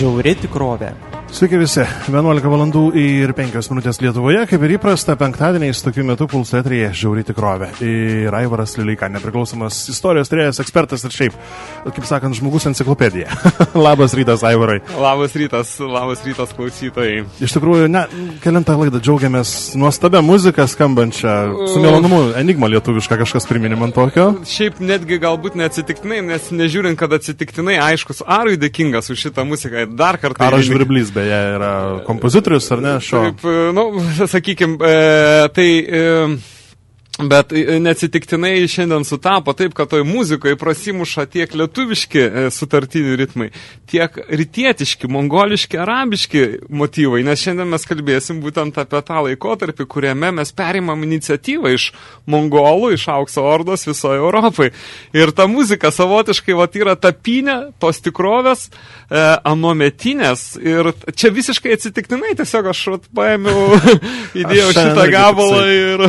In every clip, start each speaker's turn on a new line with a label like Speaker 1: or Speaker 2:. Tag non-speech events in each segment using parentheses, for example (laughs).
Speaker 1: Žiauri tikrovė.
Speaker 2: Sveiki visi, 11 valandų ir 5 minutės Lietuvoje, kaip ir įprasta, penktadieniais tokiu metu pulso etrija žiauri tikrovė. Ir Aivaras Lileika, nepriklausomas istorijos trėjas, ekspertas ir šiaip, kaip sakant, žmogus enciklopedija. (laughs) labas rytas, Aivarai.
Speaker 3: Labas rytas, labas rytas klausytojai.
Speaker 2: Iš tikrųjų, ne, kelintą laidą džiaugiamės nuostabę muziką skambančią, su malonumu, enigma lietuviška kažkas priminė man tokio.
Speaker 3: Šiaip netgi galbūt neatsitiktinai, nes nežiūrint, kad atsitiktinai, aiškus, Arui dėkingas už šitą muziką. Dar kartą.
Speaker 2: Aras Žvirblys, beje, yra kompozitorius, ar ne, šio?
Speaker 3: Taip, nu, (laughs) sakykime, tai... E, Bet e, neatsitiktinai šiandien sutapo taip, kad toj muzikoje prasimuša tiek lietuviški e, sutartinių ritmai, tiek rytietiški, mongoliški, arabiški motyvai, nes šiandien mes kalbėsim būtent apie tą laikotarpį, kuriame mes perimam iniciatyvą iš mongolų, iš aukso ordos visoje Europai. Ir ta muzika savotiškai vat, yra tapinė tos tikrovės, e, anometinės. Ir čia visiškai atsitiktinai tiesiog aš vat, paėmiau, (laughs) įdėjau šitą gabalą ir...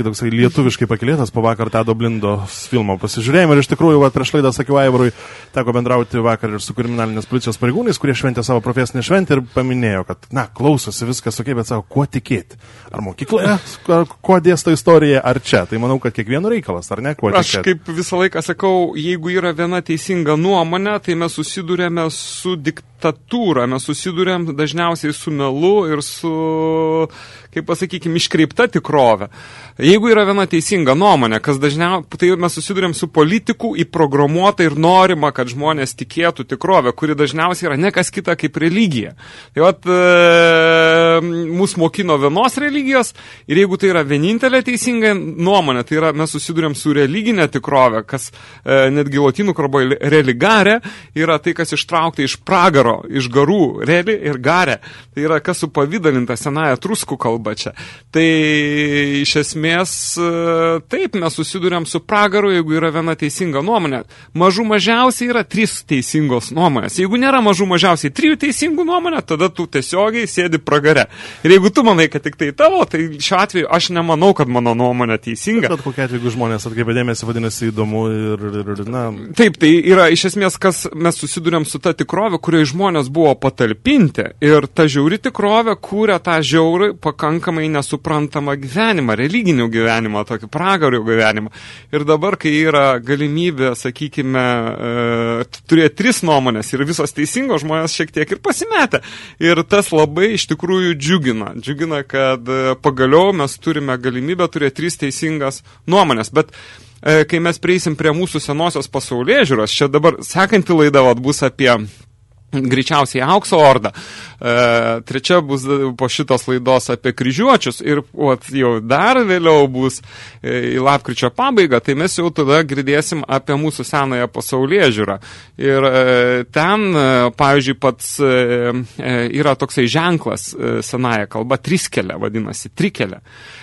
Speaker 2: Irgi toksai lietuviškai pakilėtas po vakar Tado Blindos filmo pasižiūrėjimo. Ir iš tikrųjų, va, prieš laidą sakiau Aivarui, teko bendrauti vakar ir su kriminalinės policijos pareigūnais, kurie šventė savo profesinę šventę ir paminėjo, kad, na, klausosi viskas ok, bet sako, kuo tikėti. Ar mokykloje, ar kuo dėsto istorija, ar čia. Tai manau, kad kiekvieno reikalas, ar ne, kuo tikėti.
Speaker 3: Aš kaip visą laiką sakau, jeigu yra viena teisinga nuomonė, tai mes susidurėme su diktatūra, mes susidurėm dažniausiai su melu ir su, kaip pasakykime, iškreipta tikrovė. Jeigu yra viena teisinga nuomonė, kas dažniausiai, tai mes susidurėm su politikų įprogramuota ir norima, kad žmonės tikėtų tikrovę, kuri dažniausiai yra ne kas kita kaip religija. Tai vat, e, mūsų mokino vienos religijos ir jeigu tai yra vienintelė teisinga nuomonė, tai yra mes susidurėm su religinė tikrovė, kas e, netgi latinų kalboje religare yra tai, kas ištraukta iš pragaro, iš garų, reli ir gare. Tai yra kas supavydalinta senaja truskų kalba čia. Tai iš esmės esmės taip mes susidurėm su pragaru, jeigu yra viena teisinga nuomonė. Mažų mažiausiai yra trys teisingos nuomonės. Jeigu nėra mažų mažiausiai trijų teisingų nuomonę, tada tu tiesiogiai sėdi pragare. Ir jeigu tu manai, kad tik tai tavo, tai šiuo atveju aš nemanau, kad mano nuomonė teisinga.
Speaker 2: Bet kokia atveju, žmonės atkreipia dėmesį, vadinasi įdomu ir, ir, ir na.
Speaker 3: Taip, tai yra iš esmės, kas mes susidurėm su ta tikrovė, kurioje žmonės buvo patalpinti ir ta žiauri tikrovė kūrė tą žiaurį pakankamai nesuprantamą gyvenimą, religinį varginių gyvenimą, tokį pragarių gyvenimą. Ir dabar, kai yra galimybė, sakykime, e, turėti tris nuomonės ir visos teisingos žmonės šiek tiek ir pasimetę. Ir tas labai iš tikrųjų džiugina. Džiugina, kad e, pagaliau mes turime galimybę turėti tris teisingas nuomonės. Bet e, kai mes prieisim prie mūsų senosios pasaulyje žiūros, čia dabar sekanti laida vat, bus apie greičiausiai aukso ordą. E, trečia bus po šitos laidos apie kryžiuočius ir ot, jau dar vėliau bus e, į lapkričio pabaigą, tai mes jau tada girdėsim apie mūsų senąją pasaulyje žiūrą. Ir e, ten, e, pavyzdžiui, pats e, e, yra toksai ženklas e, senąją kalbą, triskelė vadinasi, trikelė. E,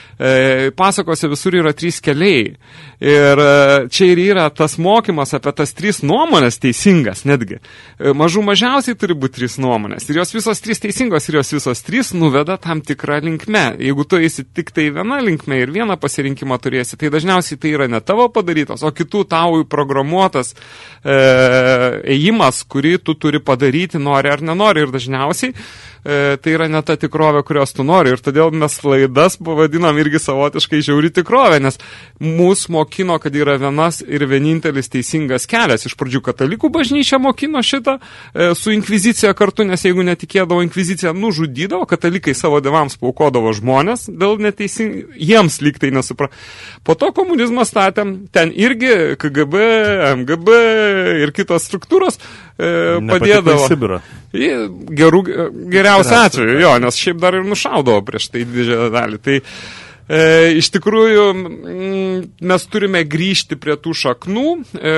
Speaker 3: pasakose visur yra trys keliai. Ir e, čia ir yra tas mokymas apie tas trys nuomonės teisingas netgi. E, mažų mažiausiai turi būti trys nuomonės. Ir jos visos trys teisingos ir jos visos trys nuveda tam tikrą linkme. Jeigu tu eisi tik tai viena linkme ir vieną pasirinkimą turėsi, tai dažniausiai tai yra ne tavo padarytos, o kitų tau programuotas e, ėjimas, kurį tu turi padaryti, nori ar nenori. Ir dažniausiai e, tai yra ne ta tikrovė, kurios tu nori. Ir todėl mes laidas pavadinam irgi savotiškai žiauri tikrovė, nes mūsų mokino, kad yra vienas ir vienintelis teisingas kelias. Iš pradžių katalikų bažnyčia mokino šitą e, su inkvizicija kartu, nes jeigu netikėdavo inkvizicija, nužudydavo, katalikai savo devams paukodavo žmonės dėl neteisingų, jiems lyg tai nesupra. Po to komunizmą statėm, ten irgi KGB, MGB ir kitos struktūros e, padėdavo.
Speaker 2: Sibirą.
Speaker 3: Gerų, geriausiu atveju, jo, nes šiaip dar ir nušaudavo prieš tai didžiąją dalį. Tai e, iš tikrųjų m, mes turime grįžti prie tų šaknų. E,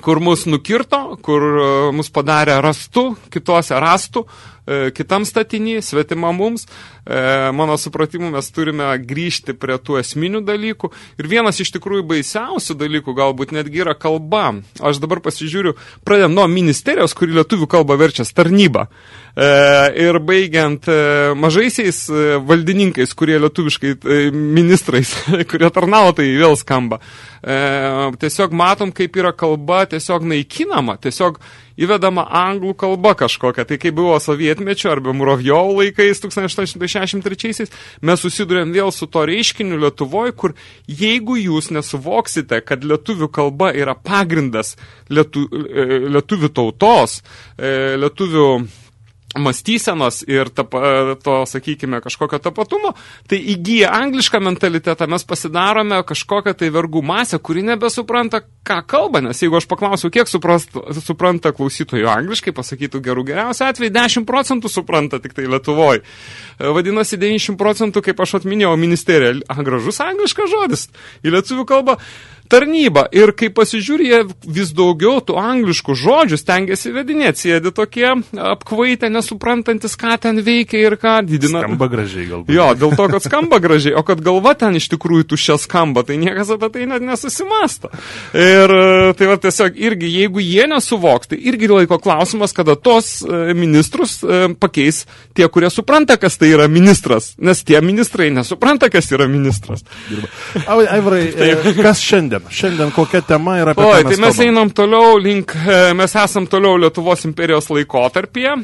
Speaker 3: kur mus nukirto, kur e, mus padarė rastų, kitose rastų, e, kitam statinį, svetima mums. E, mano supratimu, mes turime grįžti prie tų esminių dalykų. Ir vienas iš tikrųjų baisiausių dalykų galbūt netgi yra kalba. Aš dabar pasižiūriu, pradėm nuo ministerijos, kuri lietuvių kalbą verčia tarnybą. E, ir baigiant e, mažaisiais e, valdininkais, kurie lietuviškai e, ministrais, (laughs) kurie tarnavo, tai vėl skamba. E, tiesiog matom, kaip yra kalba tiesiog naikinama, tiesiog įvedama anglų kalba kažkokia. Tai kai buvo sovietmečio arba Murovjovo laikais 1863, mes susidurėm vėl su to reiškiniu Lietuvoje, kur jeigu jūs nesuvoksite, kad lietuvių kalba yra pagrindas lietu, e, lietuvių tautos, e, lietuvių mąstysenos ir tapa, to, sakykime, kažkokio tapatumo, tai įgyja anglišką mentalitetą, mes pasidarome kažkokią tai vergų masę, kuri nebesupranta, ką kalba, nes jeigu aš paklausiu, kiek suprast, supranta klausytojų angliškai, pasakytų gerų geriausią atveju, 10 procentų supranta tik tai Lietuvoje. Vadinasi, 90 procentų, kaip aš atminėjau, ministerija, gražus angliškas žodis į lietuvių kalbą, tarnyba. Ir kai pasižiūrė, jie vis daugiau tų angliškų žodžių stengiasi vedinėti, sėdi tokie apkvaitę, nesuprantantis, ką ten veikia ir ką didina.
Speaker 2: Skamba gražiai galbūt.
Speaker 3: Jo, dėl to, kad skamba gražiai, o kad galva ten iš tikrųjų tuščia skamba, tai niekas apie tai net nesusimasta. Ir tai va tiesiog irgi, jeigu jie nesuvoks, tai irgi laiko klausimas, kada tos e, ministrus e, pakeis tie, kurie supranta, kas tai yra ministras, nes tie ministrai nesupranta, kas yra ministras.
Speaker 2: Aivarai, e, kas šiandien? Šiandien kokia tema yra apie
Speaker 3: Oi, tai mes
Speaker 2: kalbam?
Speaker 3: einam toliau link, e, mes esam toliau Lietuvos imperijos laikotarpyje.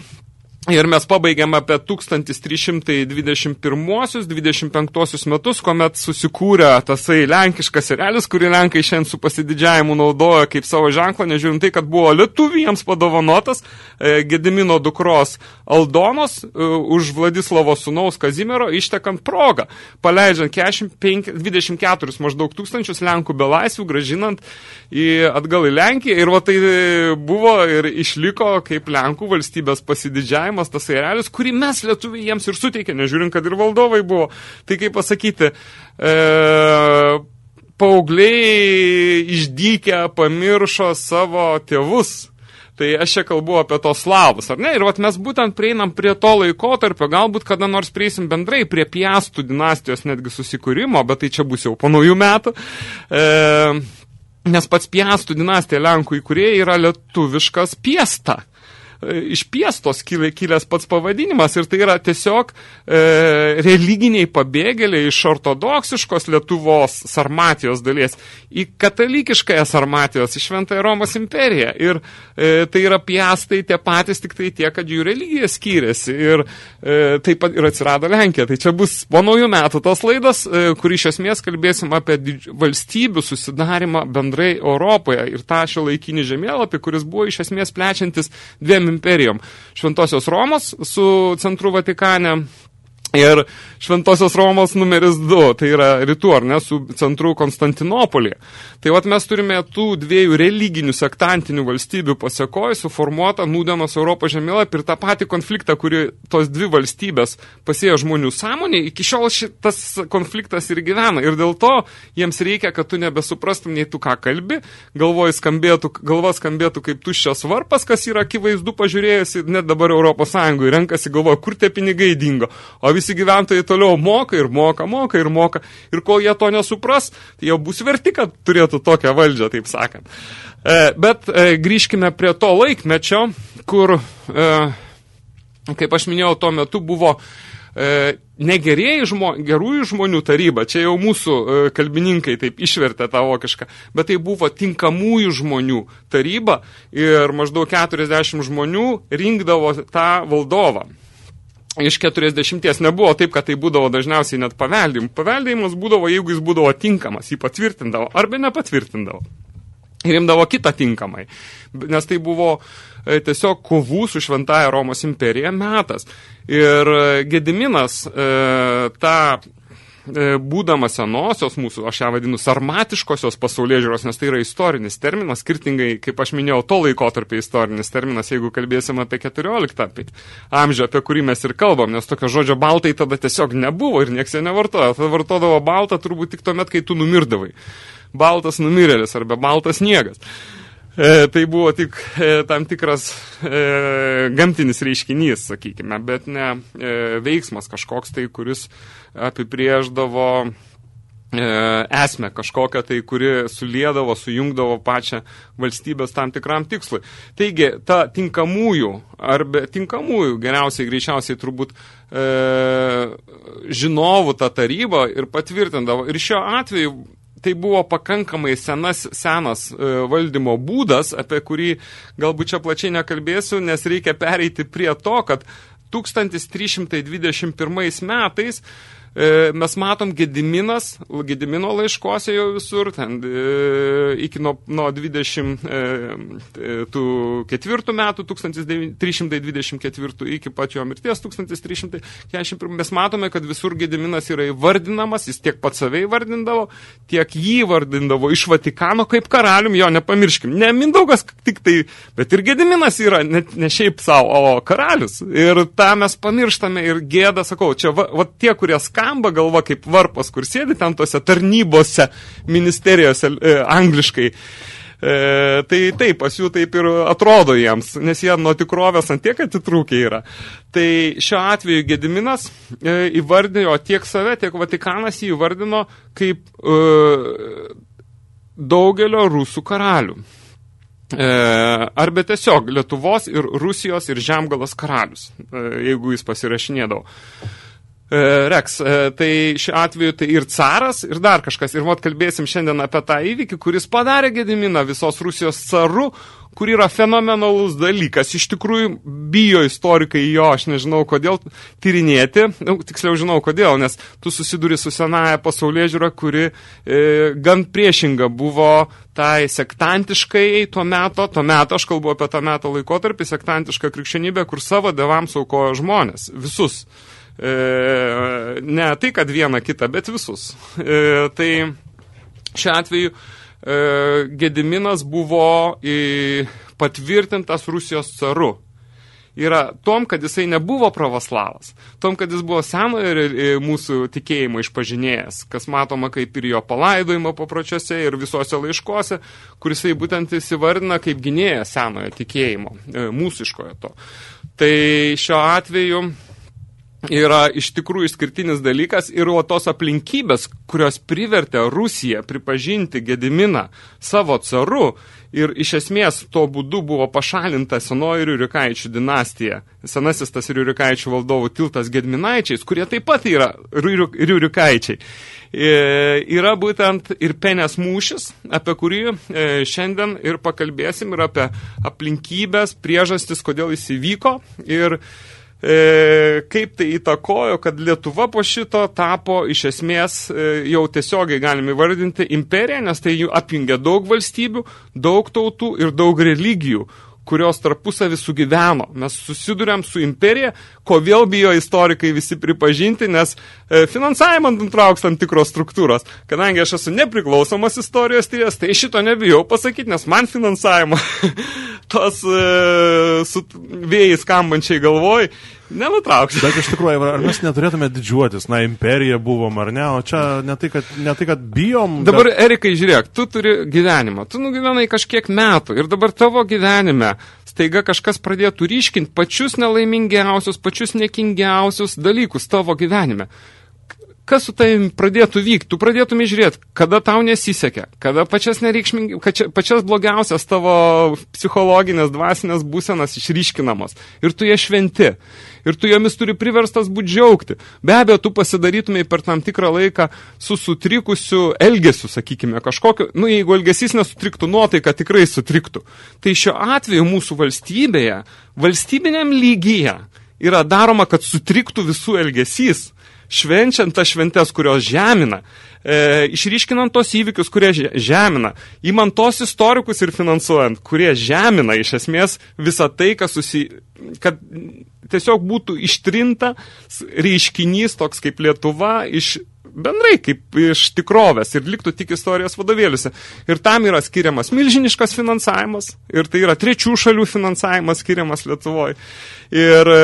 Speaker 3: Ir mes pabaigėm apie 1321-25 metus, kuomet susikūrė tasai lenkiškas serelis, kurį lenkai šiandien su pasididžiavimu naudoja kaip savo ženklą, nežiūrint tai, kad buvo lietuviems padovanotas e, Gedimino dukros Aldonos e, už Vladislavo sunaus Kazimiero ištekant progą, paleidžiant 45, 24 maždaug tūkstančius lenkų belaisvių, gražinant į, atgal į Lenkiją. Ir va tai buvo ir išliko kaip lenkų valstybės pasididžiavimas tas erelis, kurį mes lietuviai jiems ir suteikė, nežiūrint, kad ir valdovai buvo. Tai kaip pasakyti, e, paaugliai išdykę pamiršo savo tėvus. Tai aš čia kalbu apie tos slavus, ar ne? Ir vat mes būtent prieinam prie to laikotarpio, galbūt kada nors prieisim bendrai prie piastų dinastijos netgi susikūrimo, bet tai čia bus jau po naujų metų. E, nes pats piastų dinastija Lenkų įkurėjai yra lietuviškas piesta iš piestos kilęs pats pavadinimas ir tai yra tiesiog e, religiniai pabėgėliai iš ortodoksiškos Lietuvos Sarmatijos dalies į katalikiškąją Sarmatijos, į Šventąją Romos imperiją. Ir e, tai yra piestai tie patys, tik tai tie, kad jų religija skyrėsi. Ir e, taip pat ir atsirado Lenkija. Tai čia bus po naujų metų tos laidos, e, kur iš esmės kalbėsim apie valstybių susidarimą bendrai Europoje ir tą šio laikinį žemėlapį, kuris buvo iš esmės plečiantis dviem imperijom. Šventosios Romos su centru Vatikane Ir Šventosios Romos numeris 2, tai yra rytų, ar ne, su centru Konstantinopolį. Tai vat mes turime tų dviejų religinių sektantinių valstybių pasiekoj suformuotą nūdienos Europos žemėlapį ir tą patį konfliktą, kurį tos dvi valstybės pasėjo žmonių sąmonė, iki šiol šitas konfliktas ir gyvena. Ir dėl to jiems reikia, kad tu nebesuprastum nei tu ką kalbi, galvoj skambėtų, galva skambėtų kaip tuščias varpas, kas yra akivaizdu pažiūrėjus, net dabar Europos Sąjungoje renkasi galvoja, kur tie pinigai dingo. O visi gyventojai toliau moka ir moka, moka ir moka. Ir kol jie to nesupras, tai jau bus verti, kad turėtų tokią valdžią, taip sakant. E, bet e, grįžkime prie to laikmečio, kur, e, kaip aš minėjau, tuo metu buvo negerėjai žmo, gerųjų žmonių taryba, čia jau mūsų kalbininkai taip išvertė tą vokišką, bet tai buvo tinkamųjų žmonių taryba ir maždaug 40 žmonių rinkdavo tą valdovą iš 40 nebuvo taip, kad tai būdavo dažniausiai net paveldim. Paveldėjimas būdavo, jeigu jis būdavo tinkamas, jį patvirtindavo arba nepatvirtindavo. Ir imdavo kitą tinkamai. Nes tai buvo e, tiesiog kovų su šventaja Romos imperija metas. Ir e, Gediminas e, tą E, būdamas senosios mūsų, aš ją vadinu, sarmatiškosios pasaulyje žiūros, nes tai yra istorinis terminas, skirtingai, kaip aš minėjau, to laiko tarp istorinis terminas, jeigu kalbėsim apie 14 amžių, apie kurį mes ir kalbam, nes tokio žodžio baltai tada tiesiog nebuvo ir nieks jo nevartojo. Tada vartodavo baltą turbūt tik tuomet, kai tu numirdavai. Baltas numirėlis arba baltas sniegas. E, tai buvo tik e, tam tikras e, gamtinis reiškinys, sakykime, bet ne e, veiksmas kažkoks tai, kuris apibrėždavo e, esmę kažkokią tai, kuri suliedavo, sujungdavo pačią valstybės tam tikram tikslui. Taigi, ta tinkamųjų, arba tinkamųjų, geriausiai, greičiausiai turbūt e, žinovų tą tarybą ir patvirtindavo. Ir šiuo atveju tai buvo pakankamai senas, senas e, valdymo būdas, apie kurį galbūt čia plačiai nekalbėsiu, nes reikia pereiti prie to, kad 1321 metais mes matom Gediminas, Gedimino laiškose jau visur, ten e, iki nuo, nuo 24 e, metų, 1324 iki pačio mirties 1341, mes matome, kad visur Gediminas yra įvardinamas, jis tiek pats save įvardindavo, tiek jį įvardindavo iš Vatikano kaip karalium, jo nepamirškim, ne Mindaugas tik tai, bet ir Gediminas yra ne, ne šiaip savo, o karalius. Ir tą mes pamirštame ir gėda, sakau, čia va, va tie, kurie ska skamba galva kaip varpas, kur sėdi ten tose tarnybose, ministerijose e, angliškai. E, tai taip, pas jų taip ir atrodo jiems, nes jie nuo tikrovės ant tiek atitrūkę yra. Tai šiuo atveju Gediminas e, įvardino tiek save, tiek Vatikanas jį įvardino kaip e, daugelio rusų karalių. E, arba tiesiog Lietuvos ir Rusijos ir Žemgalas karalius, e, jeigu jis pasirašinėdavo. E, Reks, e, tai šiuo atveju tai ir caras, ir dar kažkas. Ir mat kalbėsim šiandien apie tą įvykį, kuris padarė Gediminą visos Rusijos caru, kur yra fenomenalus dalykas. Iš tikrųjų, bijo istorikai jo, aš nežinau kodėl, tyrinėti. Nu, tiksliau žinau kodėl, nes tu susiduri su senaja pasaulyje žiūra, kuri e, gan priešinga buvo tai sektantiškai tuo meto, tuo meto, aš kalbu apie tą meto laikotarpį, sektantišką krikščionybę, kur savo devams aukojo žmonės, visus. E, ne tai, kad vieną kitą, bet visus. E, tai šiuo atveju e, Gediminas buvo patvirtintas Rusijos caru yra tom, kad jisai nebuvo pravoslavas, tom, kad jis buvo senojo mūsų tikėjimo išpažinėjęs, kas matoma kaip ir jo palaidojimo papročiuose ir visose laiškose, kur jisai būtent įsivardina kaip gynėja senojo tikėjimo, mūsiškojo to. Tai šiuo atveju yra iš tikrųjų išskirtinis dalykas ir o tos aplinkybės, kurios privertė Rusiją pripažinti Gediminą savo caru ir iš esmės to būdu buvo pašalinta senoji Riurikaičių dinastija, senasis tas Riurikaičių valdovų tiltas Gedminaičiais, kurie taip pat yra Riurikaičiai. E, yra būtent ir penės mūšis, apie kurį e, šiandien ir pakalbėsim ir apie aplinkybės, priežastis, kodėl jis įvyko ir kaip tai įtakojo, kad Lietuva po šito tapo iš esmės e, jau tiesiogiai galime įvardinti imperiją, nes tai jų apjungia daug valstybių, daug tautų ir daug religijų kurios tarpusavį sugyveno. Mes susidurėm su imperija, ko vėl bijo istorikai visi pripažinti, nes e, finansavimą nutrauks tam tikros struktūros. Kadangi aš esu nepriklausomas istorijos tyrės, tai šito nebijau pasakyti, nes man finansavimą (laughs) tos e, su vėjais skambančiai galvoj nenutrauks.
Speaker 2: Bet iš tikrųjų, ar mes neturėtume didžiuotis, na, imperija buvom ar ne, o čia ne tai, kad, ne tai, kad bijom.
Speaker 3: Dabar, bet... Erikai, žiūrėk, tu turi gyvenimą, tu nugyvenai kažkiek metų ir dabar tavo gyvenime staiga kažkas pradėtų ryškinti pačius nelaimingiausius, pačius nekingiausius dalykus tavo gyvenime kas su tavim pradėtų vykti, tu pradėtum žiūrėti, kada tau nesisekė, kada pačias, pačias blogiausias tavo psichologinės, dvasinės būsenas išryškinamos ir tu jas šventi. Ir tu jomis turi priverstas būti džiaugti. Be abejo, tu pasidarytumai per tam tikrą laiką su sutrikusiu elgesiu, sakykime, kažkokiu, nu, jeigu elgesys nesutriktų, nuotaika tikrai sutriktų. Tai šiuo atveju mūsų valstybėje, valstybiniam lygyje yra daroma, kad sutriktų visų elgesys švenčiant tas šventes, kurios žemina, e, išryškinant tos įvykius, kurie žemina, įmant tos istorikus ir finansuojant, kurie žemina iš esmės visą tai, kas susi, kad tiesiog būtų ištrinta reiškinys toks kaip Lietuva iš bendrai kaip iš tikrovės ir liktų tik istorijos vadovėliuose. Ir tam yra skiriamas milžiniškas finansavimas ir tai yra trečių šalių finansavimas skiriamas Lietuvoje. Ir e,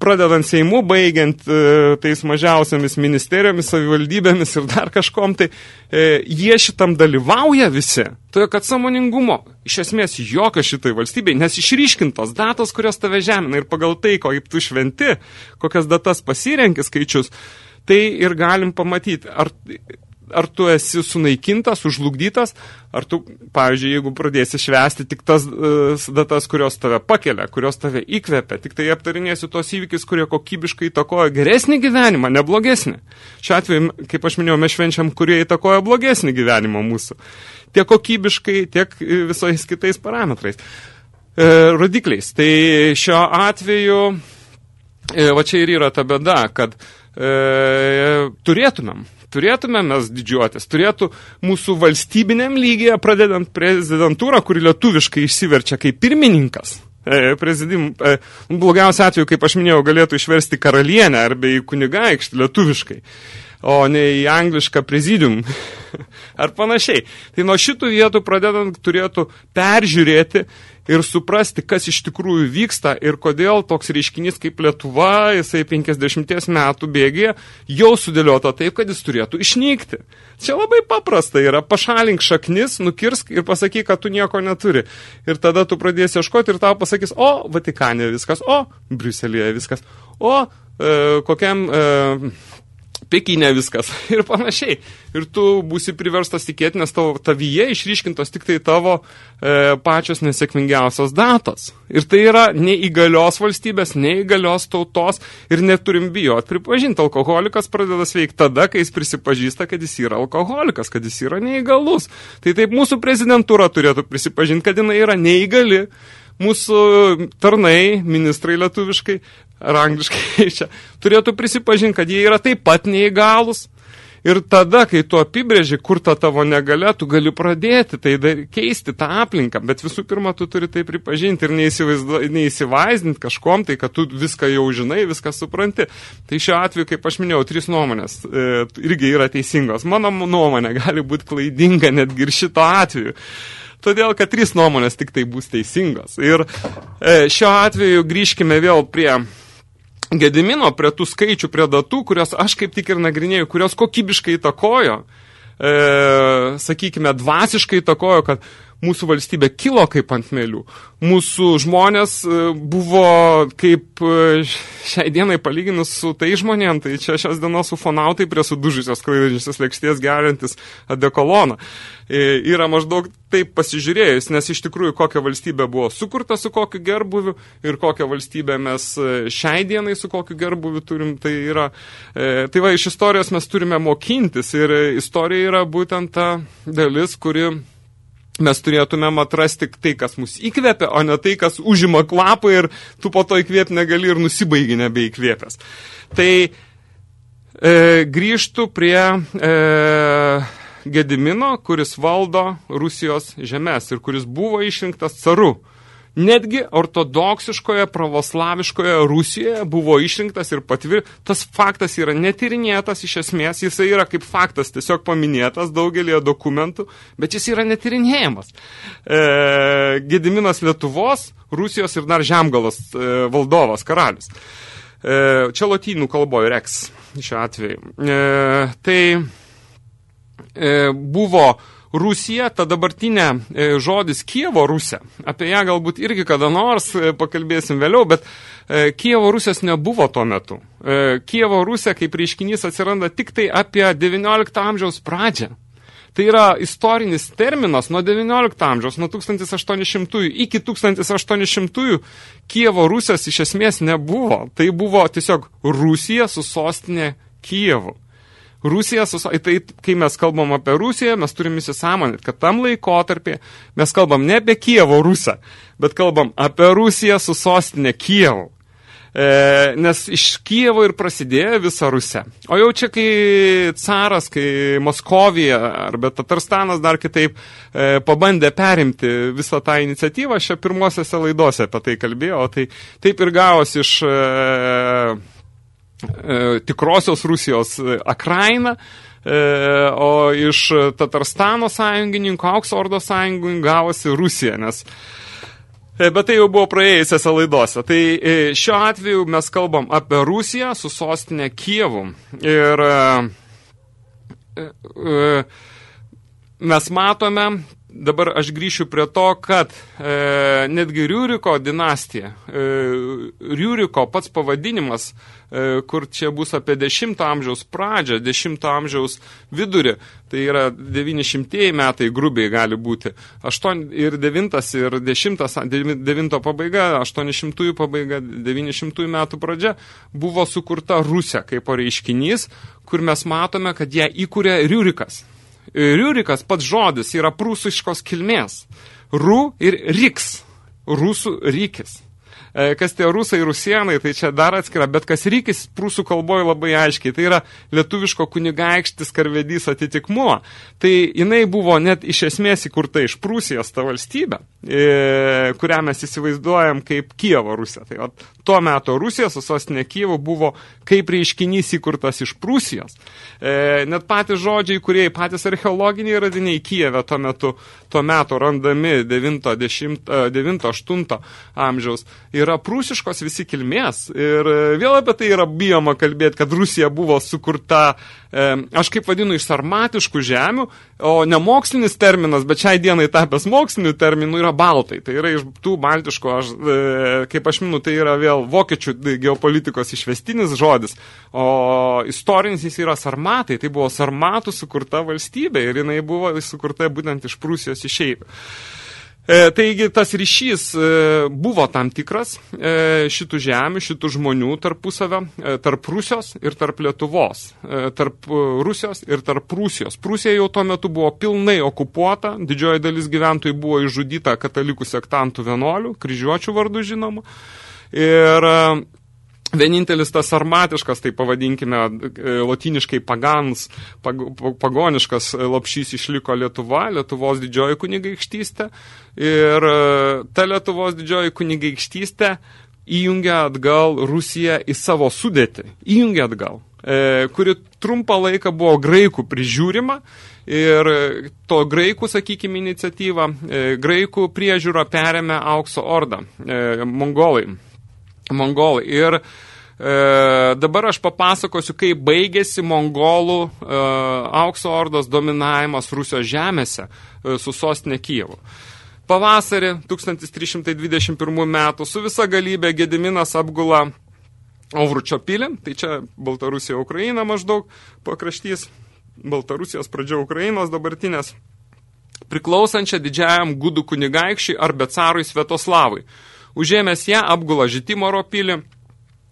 Speaker 3: pradedant Seimu, baigiant e, tais mažiausiamis ministerijomis, savivaldybėmis ir dar kažkom, tai e, jie šitam dalyvauja visi. Tai kad samoningumo iš esmės jokio šitai valstybei, nes išryškintos datos, kurios tave žemina ir pagal tai, ko kaip tu šventi, kokias datas pasirenki skaičius, tai ir galim pamatyti. Ar ar tu esi sunaikintas, užlugdytas, ar tu, pavyzdžiui, jeigu pradėsi švesti tik tas uh, datas, kurios tave pakelia, kurios tave įkvepia, tik tai aptarinėsi tos įvykis, kurie kokybiškai įtakoja geresnį gyvenimą, ne blogesnį. Šiuo atveju, kaip aš minėjau, mes švenčiam, kurie įtakoja blogesnį gyvenimą mūsų. Tiek kokybiškai, tiek visais kitais parametrais. E, rodikliais. Tai šiuo atveju, e, va čia ir yra ta bėda, kad e, turėtumėm. Turėtume mes didžiuotis, turėtų mūsų valstybiniam lygyje, pradedant prezidentūrą, kuri lietuviškai išsiverčia kaip pirmininkas. E, prezidim, e, blogiausia atveju, kaip aš minėjau, galėtų išversti karalienę arba į kunigaikštį lietuviškai, o ne į anglišką prezidium (laughs) ar panašiai. Tai nuo šitų vietų pradedant turėtų peržiūrėti ir suprasti, kas iš tikrųjų vyksta ir kodėl toks reiškinys kaip Lietuva, jisai 50 metų bėgėje, jau sudėliota taip, kad jis turėtų išnykti. Čia labai paprasta yra, pašalink šaknis, nukirsk ir pasakyk, kad tu nieko neturi. Ir tada tu pradėsi ieškoti ir tau pasakys, o, Vatikane viskas, o, Briuselėje viskas, o, e, kokiam... E, Pekinė viskas (laughs) ir panašiai. Ir tu būsi priverstas tikėti, nes tavo tavyje išryškintos tik tai tavo e, pačios nesėkmingiausios datos. Ir tai yra neįgalios valstybės, neįgalios tautos ir neturim bijot pripažinti. Alkoholikas pradeda sveikti tada, kai jis prisipažįsta, kad jis yra alkoholikas, kad jis yra neįgalus. Tai taip mūsų prezidentūra turėtų prisipažinti, kad jinai yra neįgali mūsų tarnai, ministrai lietuviškai ar angliškai (laughs) čia, turėtų prisipažinti, kad jie yra taip pat neįgalus. Ir tada, kai tu apibrėži, kur ta tavo negalė, tu gali pradėti tai dar, keisti tą aplinką, bet visų pirma, tu turi tai pripažinti ir neįsivaizdinti kažkom, tai kad tu viską jau žinai, viską supranti. Tai šiuo atveju, kaip aš minėjau, trys nuomonės e, irgi yra teisingos. Mano nuomonė gali būti klaidinga netgi ir šito atveju todėl kad trys nuomonės tik tai bus teisingos. Ir e, šiuo atveju grįžkime vėl prie Gedimino, prie tų skaičių, prie datų, kurios aš kaip tik ir nagrinėjau, kurios kokybiškai įtakojo, e, sakykime, dvasiškai įtakojo, kad mūsų valstybė kilo kaip ant mėlių. Mūsų žmonės e, buvo kaip e, šiai dienai palyginus su tai žmonėm, tai čia šios dienos ufonautai prie sudužusios klaidžiusios lėkšties gerintis adekoloną. E, yra maždaug taip pasižiūrėjus, nes iš tikrųjų kokia valstybė buvo sukurta su kokiu gerbuviu ir kokią valstybę mes šiai dienai su kokiu gerbuviu turim, tai yra, tai va, iš istorijos mes turime mokintis ir istorija yra būtent ta dalis, kuri mes turėtumėm atrasti tai, kas mus įkvėpia, o ne tai, kas užima kvapą ir tu po to įkvėpti negali ir nusibaigi nebeįkvėpęs. Tai e, grįžtų prie e, Gedimino, kuris valdo Rusijos žemės ir kuris buvo išrinktas caru. Netgi ortodoksiškoje, pravoslaviškoje Rusijoje buvo išrinktas ir patvir. Tas faktas yra netirinėtas iš esmės, jisai yra kaip faktas tiesiog paminėtas daugelį dokumentų, bet jis yra netirinėjamas. E, Gediminas Lietuvos, Rusijos ir dar Žemgalas e, valdovas, karalius. E, čia lotynų kalboje reks šiuo atveju. E, tai e, buvo Rusija, ta dabartinė e, žodis Kievo Rusija, apie ją galbūt irgi kada nors e, pakalbėsim vėliau, bet e, Kievo Rusijos nebuvo tuo metu. Kievo Rusija kaip reiškinys atsiranda tik tai apie 19 amžiaus pradžią. Tai yra istorinis terminas nuo 19 amžiaus, nuo 1800 iki 1800 Kievo Rusijos iš esmės nebuvo. Tai buvo tiesiog Rusija su sostinė Kievu. Rusija, tai kai mes kalbam apie Rusiją, mes turim įsisamonyti, kad tam laikotarpį mes kalbam ne apie Kievo Rusą, bet kalbam apie Rusiją su sostinė Kievu. E, nes iš Kievo ir prasidėjo visa Rusija. O jau čia, kai caras, kai Moskovija arba Tatarstanas dar kitaip e, pabandė perimti visą tą iniciatyvą, aš čia pirmosiose laidose apie tai kalbėjau, tai taip ir gavosi iš E, tikrosios Rusijos e, Akraina, e, o iš Tatarstano sąjungininkų, aukso ordo sąjungininkų gavosi Rusija, nes Bet tai jau buvo praėjusiose laidose. Tai šiuo atveju mes kalbam apie Rusiją su sostinė Kievu. Ir mes matome dabar aš grįšiu prie to, kad e, netgi Riuriko dinastija, e, Riuriko pats pavadinimas, e, kur čia bus apie 10 amžiaus pradžią, 10 amžiaus vidurį, tai yra 900 metai grubiai gali būti, 8 ir 9 ir 10, 9 pabaiga, 800 pabaiga, 900 metų pradžia, buvo sukurta Rusija kaip reiškinys, kur mes matome, kad ją įkūrė Riurikas. Riurikas pats žodis yra prūsiškos kilmės. Ru ir riks. Rusų rykis. E, kas tie rusai rusienai, tai čia dar atskira, bet kas rykis prūsų kalboje labai aiškiai, tai yra lietuviško kunigaikštis karvedys atitikmuo. Tai jinai buvo net iš esmės įkurta iš Prūsijos ta valstybė, e, kurią mes įsivaizduojam kaip Kievo Rusija. Tai vat, tuo metu Rusija su sostinė Kievo buvo kaip reiškinys įkurtas iš Prūsijos. E, net patys žodžiai, kurie patys archeologiniai radiniai Kijeve tuo metu, tuo metu randami 9-8 amžiaus yra prūsiškos visi kilmės. Ir e, vėl apie tai yra bijoma kalbėti, kad Rusija buvo sukurta, e, aš kaip vadinu, iš sarmatiškų žemių, o ne mokslinis terminas, bet šiai dienai tapęs mokslinių terminų yra baltai. Tai yra iš tų baltiškų, aš, e, kaip aš minu, tai yra vėl vokiečių geopolitikos išvestinis žodis, o istorinis jis yra sarmatai, tai buvo sarmatų sukurta valstybė ir jinai buvo sukurta būtent iš Prūsijos išeivių. E, taigi tas ryšys e, buvo tam tikras e, šitų žemių, šitų žmonių tarpusavio, tarp Rusijos ir tarp Lietuvos, tarp Rusijos ir tarp Prūsijos. Prūsija jau tuo metu buvo pilnai okupuota, didžioji dalis gyventojų buvo išžudyta katalikų sektantų vienuolių, kryžiuočių vardų žinoma. Ir Vienintelis tas armatiškas, tai pavadinkime, e, latiniškai pagans, pag, pagoniškas lopšys išliko Lietuva, Lietuvos didžioji kunigaikštystė. Ir e, ta Lietuvos didžioji kunigaikštystė įjungia atgal Rusiją į savo sudėtį. Įjungia atgal. E, kuri trumpą laiką buvo graikų prižiūrima ir to graikų, sakykime, iniciatyvą, graikų priežiūrą perėmė aukso ordą, mongolai mongolai. Ir e, dabar aš papasakosiu, kaip baigėsi mongolų e, aukso ordos dominavimas Rusijos žemėse e, su sostinė Kijevu. Pavasarį 1321 metų su visa galybė Gediminas apgula Ovručio pilį, tai čia Baltarusija Ukraina maždaug pakraštys, Baltarusijos pradžia Ukrainos dabartinės, priklausančią didžiajam gudų kunigaikščiui ar becarui Svetoslavui – Užėmęs ją apgula Žitimoro pilį.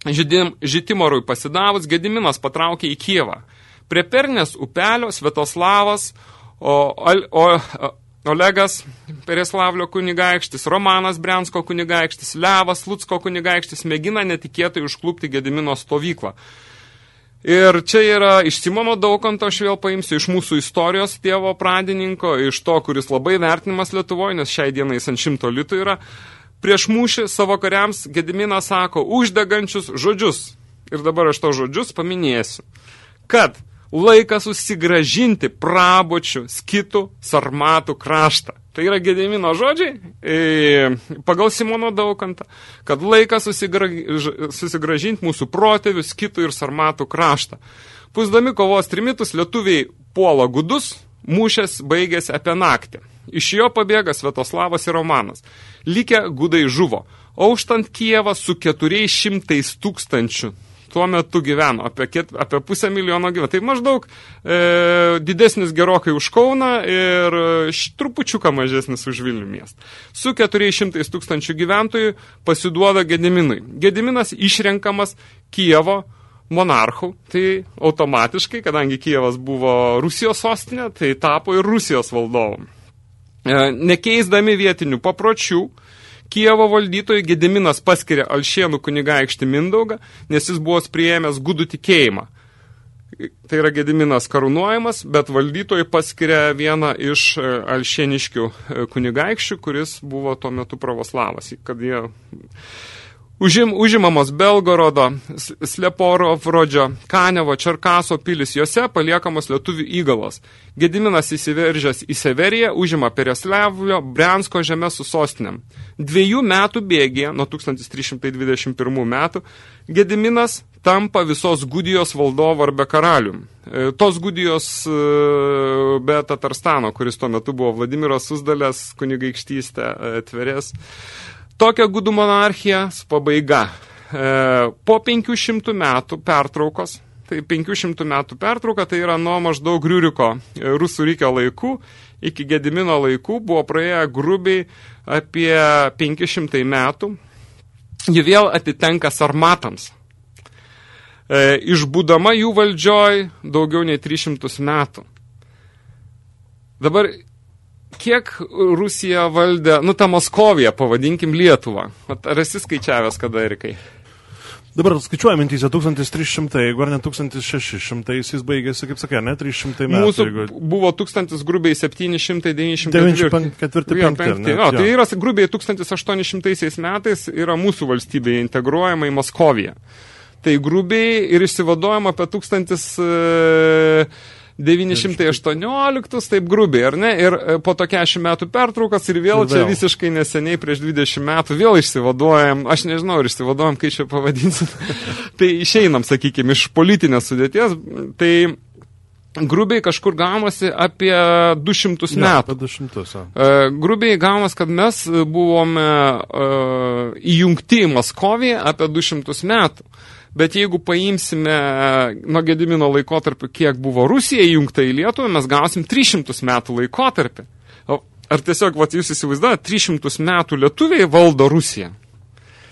Speaker 3: Židim, Žitimorui pasidavus, Gediminas patraukė į Kievą. Prie Pernės upelio Svetoslavas, o, o, o Olegas Pereslavlio kunigaikštis, Romanas Brensko kunigaikštis, Levas Lucko kunigaikštis mėgina netikėtai užklupti Gedimino stovyklą. Ir čia yra iš Simono Daukanto, aš vėl paimsiu, iš mūsų istorijos tėvo pradininko, iš to, kuris labai vertinimas Lietuvoje, nes šiai dienai jis ant šimto litų yra, Prieš mūšį savo kariams Gediminas sako uždegančius žodžius. Ir dabar aš to žodžius paminėsiu. Kad laikas susigražinti prabočių, skitų, sarmatų kraštą. Tai yra Gedimino žodžiai e, pagal Simono Daukantą, kad laikas susigra, susigražinti mūsų protėvių, skitų ir sarmatų kraštą. Pusdami kovos trimitus lietuviai puola gudus, mūšės baigėsi apie naktį. Iš jo pabėga Svetoslavas ir Romanas. Likę gudai žuvo. Auštant Kievą su 400 tūkstančių tuo metu gyveno, apie, ket, apie pusę milijono gyveno. Tai maždaug e, didesnis gerokai už Kauną ir e, trupučiuką mažesnis už Vilnių miestą. Su 400 tūkstančių gyventojų pasiduoda Gediminui. Gediminas išrenkamas Kievo monarchų, tai automatiškai, kadangi Kievas buvo Rusijos sostinė, tai tapo ir Rusijos valdovom. E, nekeisdami vietinių papročių, Kievo valdytojai Gediminas paskiria Alšienų kunigaikštį Mindaugą, nes jis buvo priėmęs gudų tikėjimą. Tai yra Gediminas karūnuojamas, bet valdytojai paskiria vieną iš e, alšieniškių e, kunigaikščių, kuris buvo tuo metu pravoslavas. Kad jie Užim, užimamos Belgorodo, Sleporovrodžio, Kanevo, Čerkaso pilis, juose paliekamos lietuvių įgalos. Gediminas įsiveržęs į Severiją, užima Pereslevlio, Briansko žemę su sostinėm. Dviejų metų bėgėje, nuo 1321 metų, Gediminas tampa visos Gudijos valdovo arba karalium. E, tos Gudijos e, be Tatarstano, kuris tuo metu buvo Vladimiras Susdalės, kunigaikštystė, e, tverės. Tokia gudų monarchija pabaiga. E, po 500 metų pertraukos, tai 500 metų pertrauka, tai yra nuo maždaug Griuriko e, rusų rykio laikų iki Gedimino laikų, buvo praėję grubiai apie 500 metų. Ji vėl atitenka sarmatams. E, išbūdama jų valdžioj daugiau nei 300 metų. Dabar kiek Rusija valdė, nu, tą Moskoviją, pavadinkim Lietuvą. Ar esi skaičiavęs kada, Erikai?
Speaker 2: Dabar skaičiuoja mintys 1300, jeigu ar ne 1600, jis baigėsi, kaip sakė, ne 300 metų.
Speaker 3: Mūsų
Speaker 2: jeigu...
Speaker 3: buvo 1000 grubiai 700, 900.
Speaker 2: 94
Speaker 3: jo, tai yra grubiai 1800 metais yra mūsų valstybėje integruojama į Moskoviją. Tai grubiai ir išsivaduojama apie 1000... 918, taip grubiai, ar ne? Ir e, po to 40 metų pertraukas ir vėl, ir vėl. čia visiškai neseniai prieš 20 metų vėl išsivaduojam, aš nežinau, ar išsivaduojam, kai čia pavadinsim. (laughs) tai išeinam, sakykime, iš politinės sudėties, tai grubiai kažkur gaunasi apie 200
Speaker 2: ja,
Speaker 3: metų.
Speaker 2: Apie 200.
Speaker 3: Uh, grubiai gaunas, kad mes buvome uh, įjungti į Maskoviją apie 200 metų. Bet jeigu paimsime nuo Gedimino laikotarpio, kiek buvo Rusija įjungta į Lietuvą, mes gausim 300 metų laikotarpį. Ar tiesiog, vat, jūs įsivaizduojate, 300 metų lietuviai valdo Rusiją.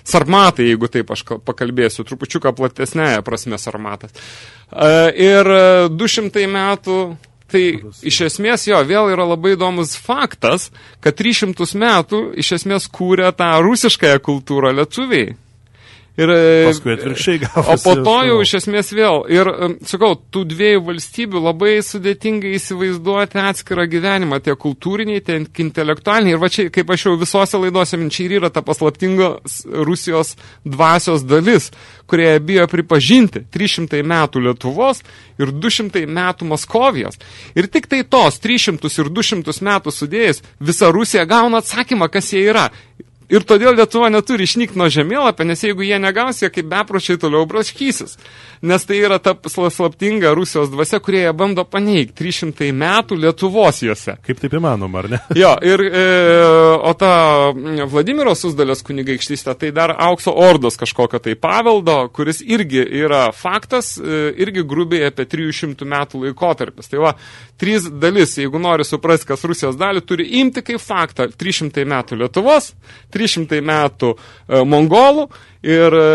Speaker 3: Sarmatai, jeigu taip aš pakalbėsiu, trupučiuką platesnėje prasme sarmatas. Ir 200 metų Tai iš esmės jo, vėl yra labai įdomus faktas, kad 300 metų iš esmės kūrė tą rusiškąją kultūrą lietuviai.
Speaker 2: Ir, e, Paskui atvirkščiai gavosi.
Speaker 3: O po to jau iš esmės vėl. Ir, sakau, tų dviejų valstybių labai sudėtingai įsivaizduoti atskirą gyvenimą, tiek kultūriniai, tiek intelektualiniai. Ir va čia, kaip aš jau visose laidose minčiai, ir yra ta paslaptinga Rusijos dvasios dalis, kurie bijo pripažinti 300 metų Lietuvos ir 200 metų Moskovijos. Ir tik tai tos 300 ir 200 metų sudėjus, visa Rusija gauna atsakymą, kas jie yra. Ir todėl Lietuva neturi išnykti nuo žemėlapio, nes jeigu jie negaus, jie kaip bepročiai toliau braškysis. Nes tai yra ta slaptinga Rusijos dvasia, kurie jie bando paneigti 300 metų Lietuvos juose.
Speaker 2: Kaip taip įmanoma, ar ne? (laughs)
Speaker 3: Jo, ir, e, o ta Vladimiro Susdalės kunigaikštystė, tai dar aukso ordos kažkokio tai paveldo, kuris irgi yra faktas, e, irgi grubiai apie 300 metų laikotarpis. Tai va, trys dalis, jeigu nori suprasti, kas Rusijos dalį, turi imti kaip faktą 300 metų Lietuvos, 300 metų e, mongolų ir e,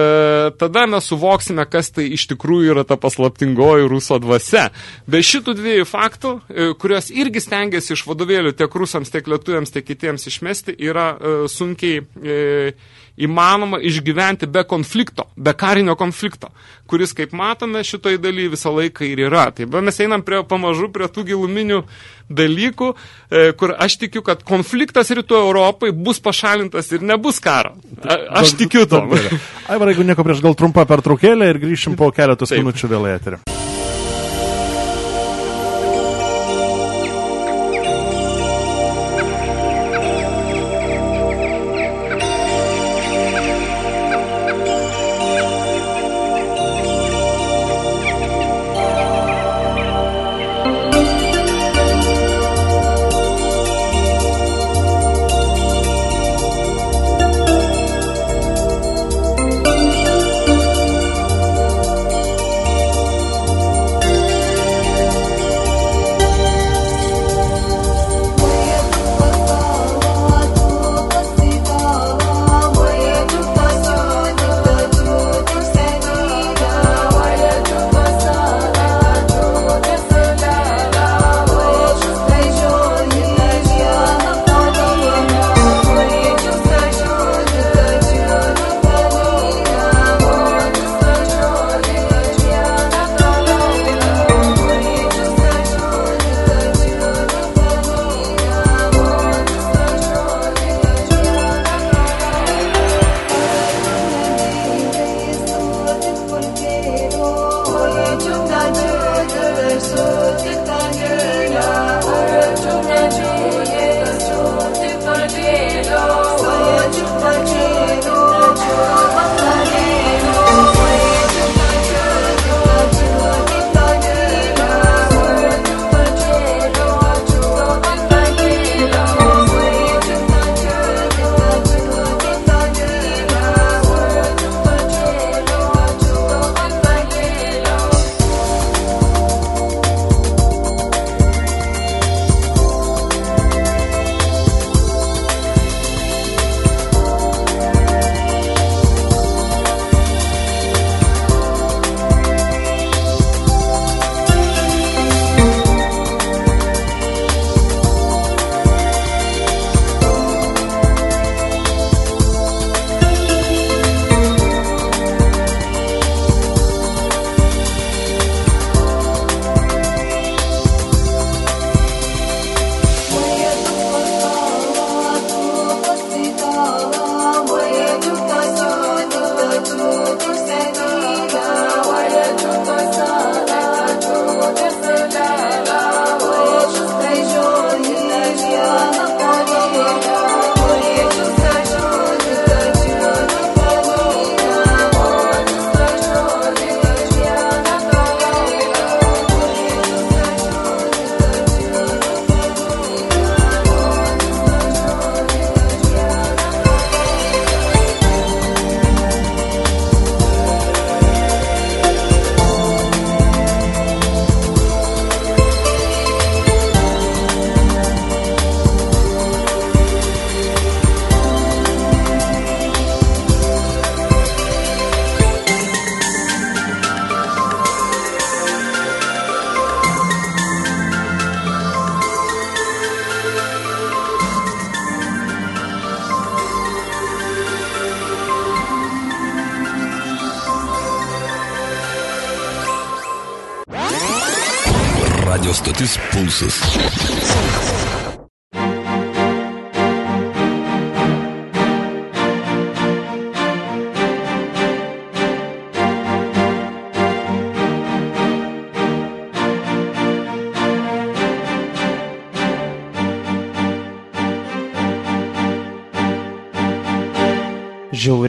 Speaker 3: tada mes suvoksime, kas tai iš tikrųjų yra ta paslaptingoji ruso dvasia. Be šitų dviejų faktų, e, kurios irgi stengiasi iš vadovėlių tiek rusams, tiek lietuviams, tiek kitiems išmesti, yra sunkiai įmanoma išgyventi be konflikto, be karinio konflikto, kuris, kaip matome, šitoj daly visą laiką ir yra. Tai mes einam prie, pamažu prie tų giluminių dalykų, e, kur aš tikiu, kad konfliktas rytų Europai bus pašalintas ir nebus karo. A, aš tikiu to.
Speaker 2: Aivar, jeigu nieko prieš, gal trumpa pertraukėlė ir grįšim po keletos Taip. minučių vėl į eterį.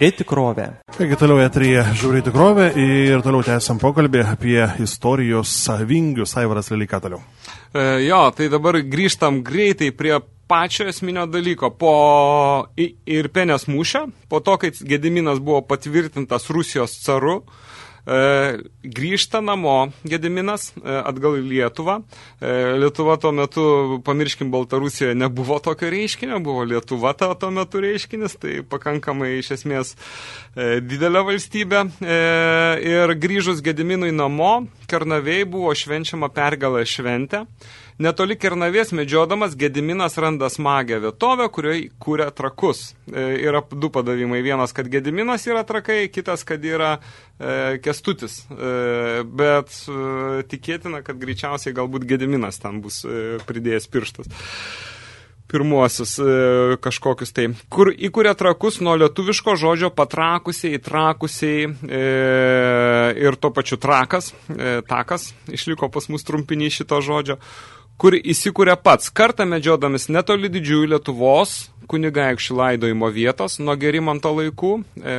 Speaker 4: Žiauri tikrovė.
Speaker 2: Taigi toliau etrija žiūri tikrovę ir toliau tęsiam pokalbį apie istorijos vingius. Aivaras Lelika toliau.
Speaker 3: E, jo, tai dabar grįžtam greitai prie pačio esminio dalyko. Po ir penės mūšio, po to, kai Gediminas buvo patvirtintas Rusijos caru, grįžta namo Gediminas e, atgal į Lietuvą. E, Lietuva tuo metu, pamirškim, Baltarusijoje nebuvo tokio reiškinio, buvo Lietuva ta, tuo metu reiškinis, tai pakankamai iš esmės didelė valstybė. Ir grįžus Gediminui namo, Kernavėjai buvo švenčiama pergalą šventę. Netoli Kernavės medžiodamas Gediminas randa smagę vietovę, kurioje kūrė trakus. E, yra du padavimai. Vienas, kad Gediminas yra trakai, kitas, kad yra e, kestutis. E, bet e, tikėtina, kad greičiausiai galbūt Gediminas ten bus e, pridėjęs pirštas pirmuosius e, kažkokius tai, kur įkuria trakus nuo lietuviško žodžio patrakusiai, trakusiai e, ir to pačiu trakas, e, takas, išliko pas mus trumpiniai šito žodžio, kur įsikūrė pats, kartą medžiodamis netoli didžiųjų Lietuvos kunigaikščių laidojimo vietos nuo Gerimanto laikų, e,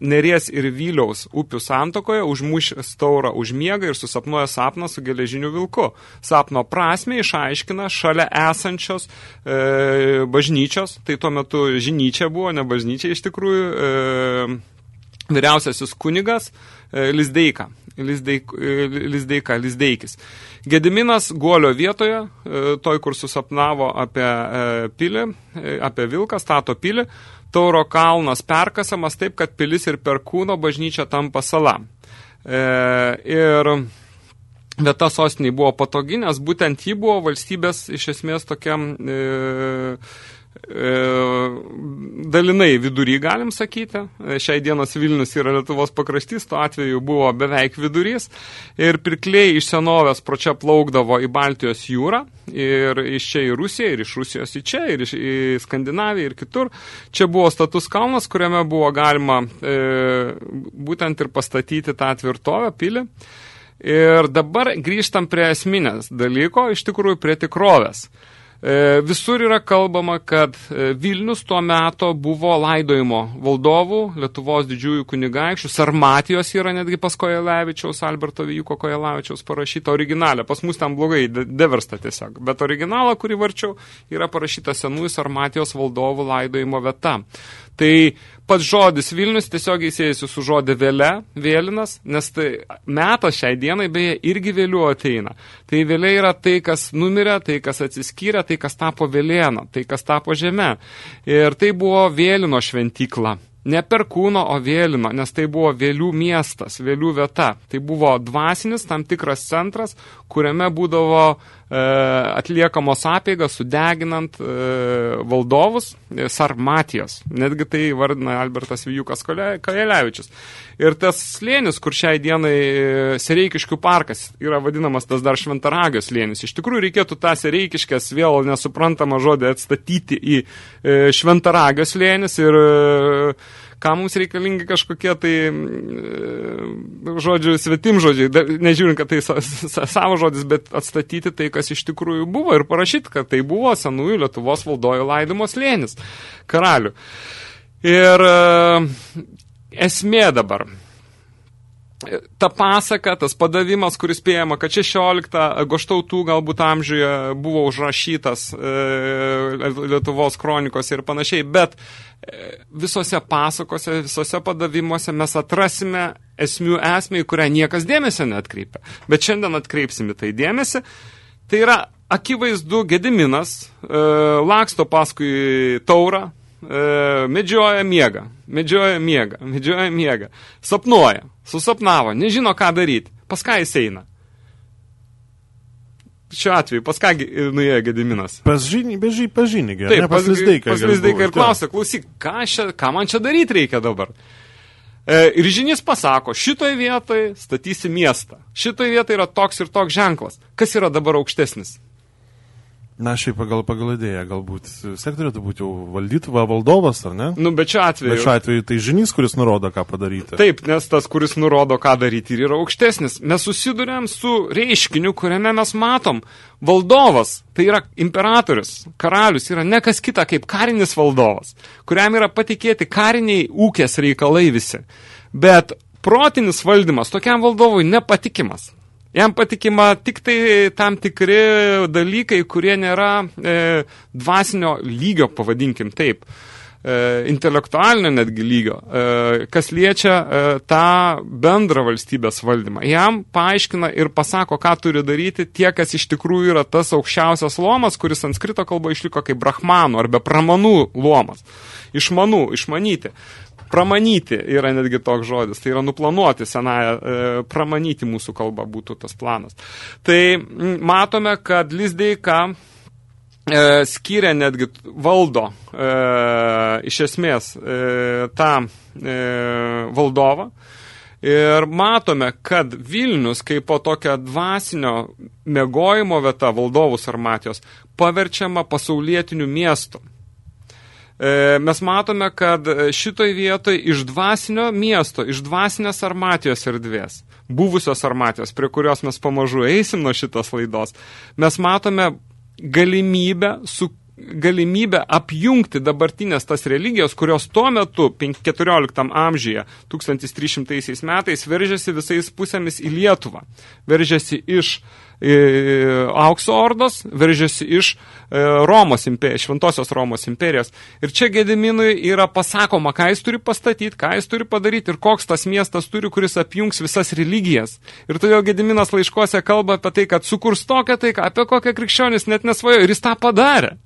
Speaker 3: Neries ir Vyliaus upių santokoje užmušęs taurą užmiega ir susapnuoja sapną su geležiniu vilku. Sapno prasme išaiškina šalia esančios e, bažnyčios, tai tuo metu žinyčia buvo, ne bažnyčia iš tikrųjų, e, vyriausiasis kunigas e, Lizdeika. Lizdeik, e, Lizdeika, Lizdeikis. Gediminas guolio vietoje, e, toj, kur susapnavo apie e, pilį, apie vilką, stato pilį, tauro kalnas perkasamas taip, kad pilis ir perkūno bažnyčia tampa sala. Ir vieta sostiniai buvo patogi, nes būtent ji buvo valstybės iš esmės tokiam E, dalinai vidury, galim sakyti. E, šiai dienos Vilnius yra Lietuvos pakraštys, tuo atveju buvo beveik vidurys. Ir pirkliai iš senovės pro čia plaukdavo į Baltijos jūrą, ir iš čia į Rusiją, ir iš Rusijos į čia, ir iš, į Skandinaviją, ir kitur. Čia buvo status kalnas, kuriame buvo galima e, būtent ir pastatyti tą tvirtovę, pilį. Ir dabar grįžtam prie esminės dalyko, iš tikrųjų prie tikrovės. E, visur yra kalbama, kad e, Vilnius tuo metu buvo laidojimo valdovų, Lietuvos didžiųjų kunigaikščių, Sarmatijos yra netgi pas Kojelavičiaus, Alberto Vijuko Kojelavičiaus parašyta originalė. Pas mus ten blogai, deversta tiesiog. Bet originalą, kurį varčiau, yra parašyta senųjų Sarmatijos valdovų laidojimo vieta. Tai pats žodis Vilnius tiesiog įsėjasi su žodė vėle, vėlinas, nes tai metas šiai dienai beje irgi vėliu ateina. Tai vėlė yra tai, kas numirė, tai, kas atsiskyrė, tai, kas tapo vėlėno, tai, kas tapo žeme. Ir tai buvo vėlino šventykla. Ne per kūno, o vėlino, nes tai buvo vėlių miestas, vėlių vieta. Tai buvo dvasinis tam tikras centras, kuriame būdavo e, atliekamos apėgas sudeginant e, valdovus e, sarmatijos. Netgi tai vardina Albertas Vijukas Kajelevičius. Ir tas slėnis, kur šiai dienai e, Sereikiškių parkas yra vadinamas tas dar šventaragio slėnis. Iš tikrųjų reikėtų tą Sereikiškės vėl nesuprantamą žodį atstatyti į e, šventaragio slėnis ir e, kam mums reikalingi kažkokie tai, e, žodžiu, svetim žodžiai, nežiūrint, kad tai savo žodis, bet atstatyti tai, kas iš tikrųjų buvo ir parašyti, kad tai buvo senųjų Lietuvos valdojo laidumos lėnis karalių. Ir esmė dabar – ta pasaka, tas padavimas, kuris spėjama, kad 16 goštautų galbūt amžiuje buvo užrašytas e, Lietuvos kronikos ir panašiai, bet e, visose pasakose, visose padavimuose mes atrasime esmių esmę, į kurią niekas dėmesio neatkreipia. Bet šiandien atkreipsime tai dėmesį. Tai yra akivaizdu Gediminas, e, laksto paskui taurą, e, medžioja miegą, medžioja miegą, medžioja miegą, sapnuoja, susapnavo, nežino ką daryti, pas ką jis eina. Šiuo atveju, pas ką nuėjo Gediminas?
Speaker 2: Pas žinį, be žinį, pas žinį,
Speaker 3: Taip, pas lizdeiką. Pas lizdeiką ir klausia, klausyk, ką, šia, ką man čia daryti reikia dabar? E, ir žinys pasako, šitoj vietoj statysi miestą. Šitoj vietoj yra toks ir toks ženklas. Kas yra dabar aukštesnis?
Speaker 2: Na, šiaip pagal, pagal idėją, galbūt sektorėtų būti jau valdytuva valdovas, ar ne?
Speaker 3: Nu, bet šiuo atveju.
Speaker 2: Bet šiuo atveju tai žinys, kuris nurodo, ką padaryti.
Speaker 3: Taip, nes tas, kuris nurodo, ką daryti, ir yra aukštesnis. Mes susidurėm su reiškiniu, kuriame mes matom valdovas, tai yra imperatorius, karalius, yra ne kas kita kaip karinis valdovas, kuriam yra patikėti kariniai ūkės reikalai visi. Bet protinis valdymas tokiam valdovui nepatikimas. Jam patikima tik tai tam tikri dalykai, kurie nėra e, dvasinio lygio, pavadinkim taip, e, intelektualinio netgi lygio, e, kas liečia e, tą bendrą valstybės valdymą. Jam paaiškina ir pasako, ką turi daryti tie, kas iš tikrųjų yra tas aukščiausias lomas, kuris sanskrito kalba išliko kaip brahmanų arba pramanų lomas. Išmanų, išmanyti. Pramanyti yra netgi toks žodis, tai yra nuplanuoti senąją, e, pramanyti mūsų kalba būtų tas planas. Tai matome, kad Lizdeika e, skiria netgi valdo e, iš esmės tą valdovą. Ir matome, kad Vilnius kaip po tokia dvasinio mėgojimo vieta valdovų sarmatijos paverčiama pasaulietiniu miestu. E, mes matome, kad šitoj vietoj iš dvasinio miesto, iš dvasinės armatijos erdvės, buvusios armatijos, prie kurios mes pamažu eisim nuo šitos laidos, mes matome galimybę su galimybę apjungti dabartinės tas religijos, kurios tuo metu 14 amžiuje, 1300 metais, veržėsi visais pusėmis į Lietuvą. Veržėsi iš aukso ordos veržėsi iš e, Romos imperijos, šventosios Romos imperijos. Ir čia Gediminui yra pasakoma, ką jis turi pastatyti, ką jis turi padaryti ir koks tas miestas turi, kuris apjungs visas religijas. Ir todėl Gediminas laiškose kalba apie tai, kad sukurs tokią taiką, apie kokią krikščionis net nesvajo ir jis tą padarė.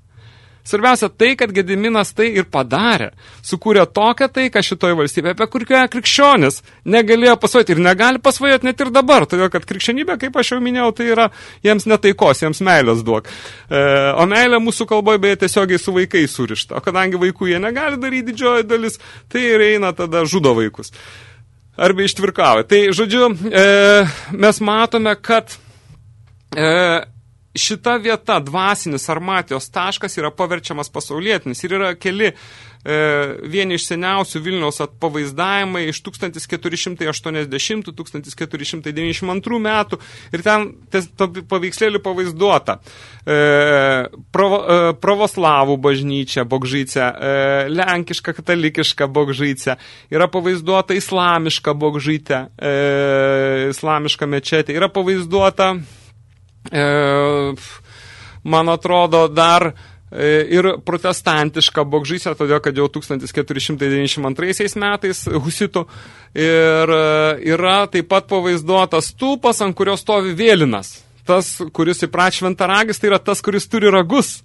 Speaker 3: Svarbiausia tai, kad Gediminas tai ir padarė. Sukūrė tokią taiką šitoje valstybėje, apie kurią krikščionis negalėjo pasvajoti ir negali pasvajoti net ir dabar. Todėl, kad krikščionybė, kaip aš jau minėjau, tai yra jiems netaikos, jiems meilės duok. E, o meilė mūsų kalboje beje tiesiogiai su vaikais surišta. O kadangi vaikų jie negali daryti didžioji dalis, tai ir eina tada žudo vaikus. Arba ištvirkavo. Tai, žodžiu, e, mes matome, kad e, šita vieta, dvasinis armatijos taškas yra paverčiamas pasaulietinis. Ir yra keli e, vieni iš seniausių Vilniaus atpavaizdavimai iš 1480-1492 metų. Ir ten paveikslėlį pavaizduota. E, provo, e, pravoslavų bažnyčia, bogžyčia, e, lenkiška, katalikiška bogžyčia, yra pavaizduota islamiška bogžytė, e, islamiška mečetė, yra pavaizduota man atrodo, dar e, ir protestantiška bogžysė, todėl kad jau 1492 metais husitų ir e, yra taip pat pavaizduotas stulpas, ant kurio stovi vėlinas. Tas, kuris įprač šventaragis, tai yra tas, kuris turi ragus.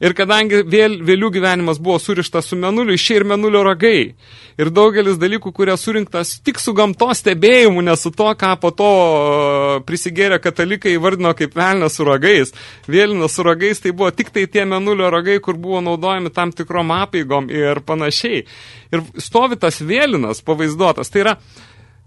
Speaker 3: Ir kadangi vėl, vėlių gyvenimas buvo surištas su menuliu, išė ir menulio ragai. Ir daugelis dalykų, kurie surinktas tik su gamtos stebėjimu, ne su to, ką po to e, prisigėrė katalikai įvardino kaip velnė su ragais. Vėlina su ragais tai buvo tik tai tie menulio ragai, kur buvo naudojami tam tikrom apeigom ir panašiai. Ir stovi tas vėlinas pavaizduotas. Tai yra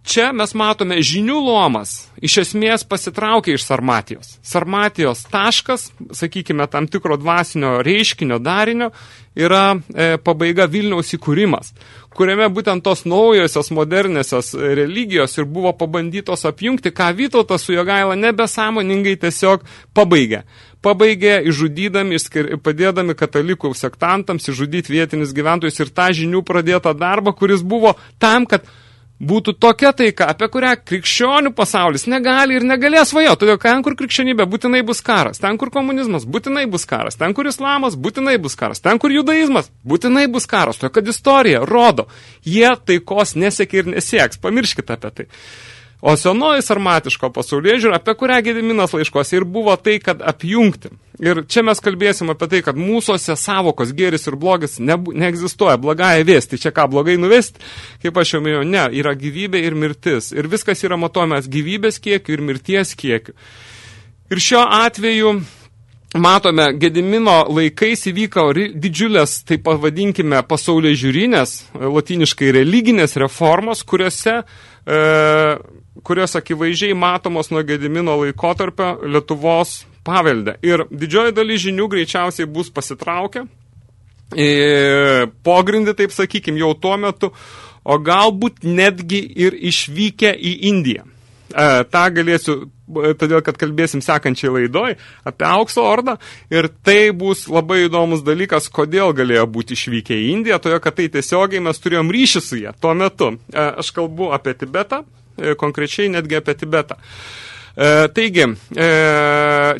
Speaker 3: Čia mes matome žinių lomas, iš esmės pasitraukia iš Sarmatijos. Sarmatijos taškas, sakykime, tam tikro dvasinio reiškinio darinio, yra e, pabaiga Vilniaus įkūrimas, kuriame būtent tos naujosios modernėsios religijos ir buvo pabandytos apjungti, ką Vytautas su Jogaila nebesąmoningai tiesiog pabaigė pabaigė išžudydami, padėdami katalikų sektantams išžudyti vietinius gyventojus ir tą žinių pradėtą darbą, kuris buvo tam, kad būtų tokia taika, apie kurią krikščionių pasaulis negali ir negalės svajoti. Todėl ten, kur krikščionybė, būtinai bus karas. Ten, kur komunizmas, būtinai bus karas. Ten, kur islamas, būtinai bus karas. Ten, kur judaizmas, būtinai bus karas. Todėl, kad istorija rodo, jie taikos nesiekia ir nesieks. Pamirškite apie tai. O senoji sarmatiško pasaulyje žiūrė, apie kurią Gediminas laiškose ir buvo tai, kad apjungti. Ir čia mes kalbėsim apie tai, kad mūsųse savokos geris ir blogis ne, neegzistuoja, blogąją vėsti. Čia ką, blogai nuvesti? Kaip aš jau minėjau, ne, yra gyvybė ir mirtis. Ir viskas yra matomas gyvybės kiekiu ir mirties kiekiu. Ir šiuo atveju matome, Gedimino laikais įvyko didžiulės, taip pavadinkime, pasaulio žiūrinės, latiniškai religinės reformos, kuriuose, e, kurios akivaizdžiai matomos nuo Gedimino laikotarpio Lietuvos paveldę. Ir didžioji dalis žinių greičiausiai bus pasitraukę, pogrindį, taip sakykim, jau tuo metu, o galbūt netgi ir išvykę į Indiją. E, tą galėsiu, e, todėl kad kalbėsim sekančiai laidoj apie aukso ordą ir tai bus labai įdomus dalykas, kodėl galėjo būti išvykę į Indiją, todėl kad tai tiesiogiai mes turėjom ryšį su jie tuo metu. E, aš kalbu apie Tibetą, konkrečiai netgi apie Tibetą. E, taigi, e,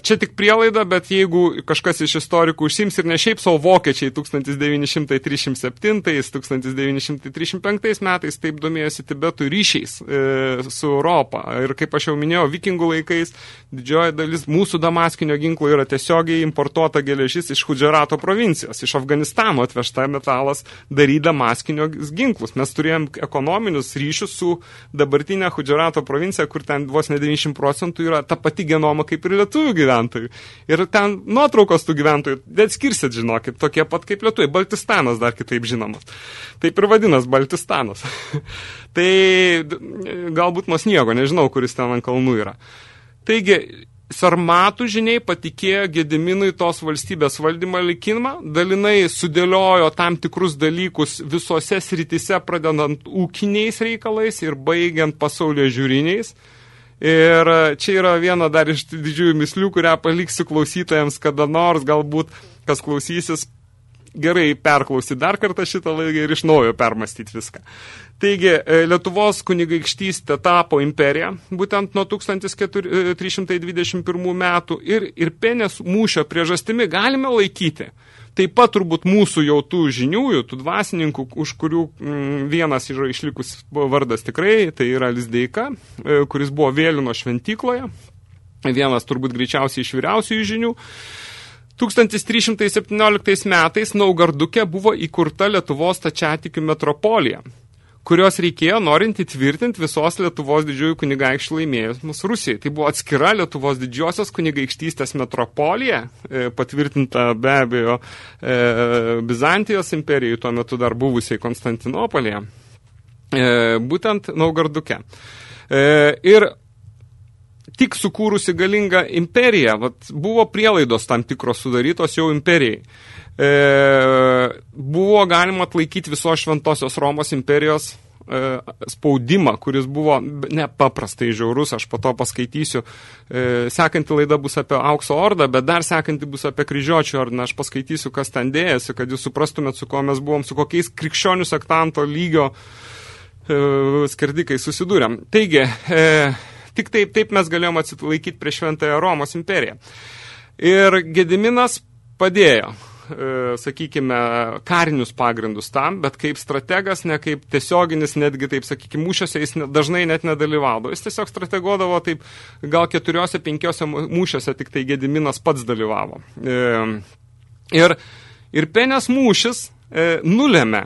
Speaker 3: čia tik prielaida, bet jeigu kažkas iš istorikų užsims ir ne šiaip savo vokiečiai 1937-1935 metais taip domėjosi Tibetų ryšiais e, su Europą. Ir kaip aš jau minėjau, vikingų laikais didžioji dalis mūsų damaskinio ginklo yra tiesiogiai importuota geležis iš Hudžerato provincijos, iš Afganistano atvežta metalas daryda maskinio ginklus. Mes turėjom ekonominius ryšius su dabartinė Hudžerato provincija, kur ten vos ne 90 procentų procentų yra ta pati genoma kaip ir lietuvių gyventojų. Ir ten nuotraukos tų gyventojų, bet skirsit, žinokit, tokie pat kaip lietuviai. Baltistanas dar kitaip žinomas. Taip ir vadinas Baltistanas. (laughs) tai galbūt nuo sniego, nežinau, kuris ten ant kalnų yra. Taigi, Sarmatų žiniai patikėjo Gediminui tos valstybės valdymą likimą, dalinai sudėliojo tam tikrus dalykus visose sritise, pradedant ūkiniais reikalais ir baigiant pasaulio žiūriniais. Ir čia yra viena dar iš didžiųjų mislių, kurią paliksiu klausytojams kada nors, galbūt kas klausysis, gerai perklausyti dar kartą šitą laidą ir iš naujo permastyti viską. Taigi, e, Lietuvos kunigaikštystė tapo imperija, būtent nuo 1321 metų ir, ir penės mūšio priežastimi galime laikyti – Taip pat turbūt mūsų jau tų žiniųjų, tų dvasininkų, už kurių mm, vienas yra išlikus vardas tikrai, tai yra Lizdeika, e, kuris buvo Vėlino šventykloje, vienas turbūt greičiausiai iš vyriausiųjų žinių. 1317 metais Naugarduke buvo įkurta Lietuvos tačiatikių metropolija kurios reikėjo norint įtvirtinti visos Lietuvos didžiųjų kunigaikščių laimėjimus Rusijai. Tai buvo atskira Lietuvos didžiosios kunigaikštystės metropolija, e, patvirtinta be abejo e, Bizantijos imperijai, tuo metu dar buvusiai Konstantinopolėje, e, būtent Naugarduke. Ir tik sukūrusi galingą imperiją, vat, buvo prielaidos tam tikros sudarytos jau imperijai e, buvo galima atlaikyti visos šventosios Romos imperijos e, spaudimą, kuris buvo nepaprastai žiaurus, aš po to paskaitysiu. E, sekanti laida bus apie aukso ordą, bet dar sekanti bus apie kryžiočių ordiną. Aš paskaitysiu, kas ten dėjasi, kad jūs suprastumėt, su kuo mes buvom, su kokiais krikščionių sektanto lygio e, skerdikai susidūrėm. Taigi, e, tik taip, taip mes galėjom atsilaikyti prieš šventąją Romos imperiją. Ir Gediminas padėjo E, sakykime, karinius pagrindus tam, bet kaip strategas, ne kaip tiesioginis, netgi taip, sakykime, mūšiuose jis dažnai net nedalyvaudavo. Jis tiesiog strateguodavo taip, gal keturiose, penkiose mūšiuose tik tai Gediminas pats dalyvavo. E, ir, ir penės mūšis e, nulėmė,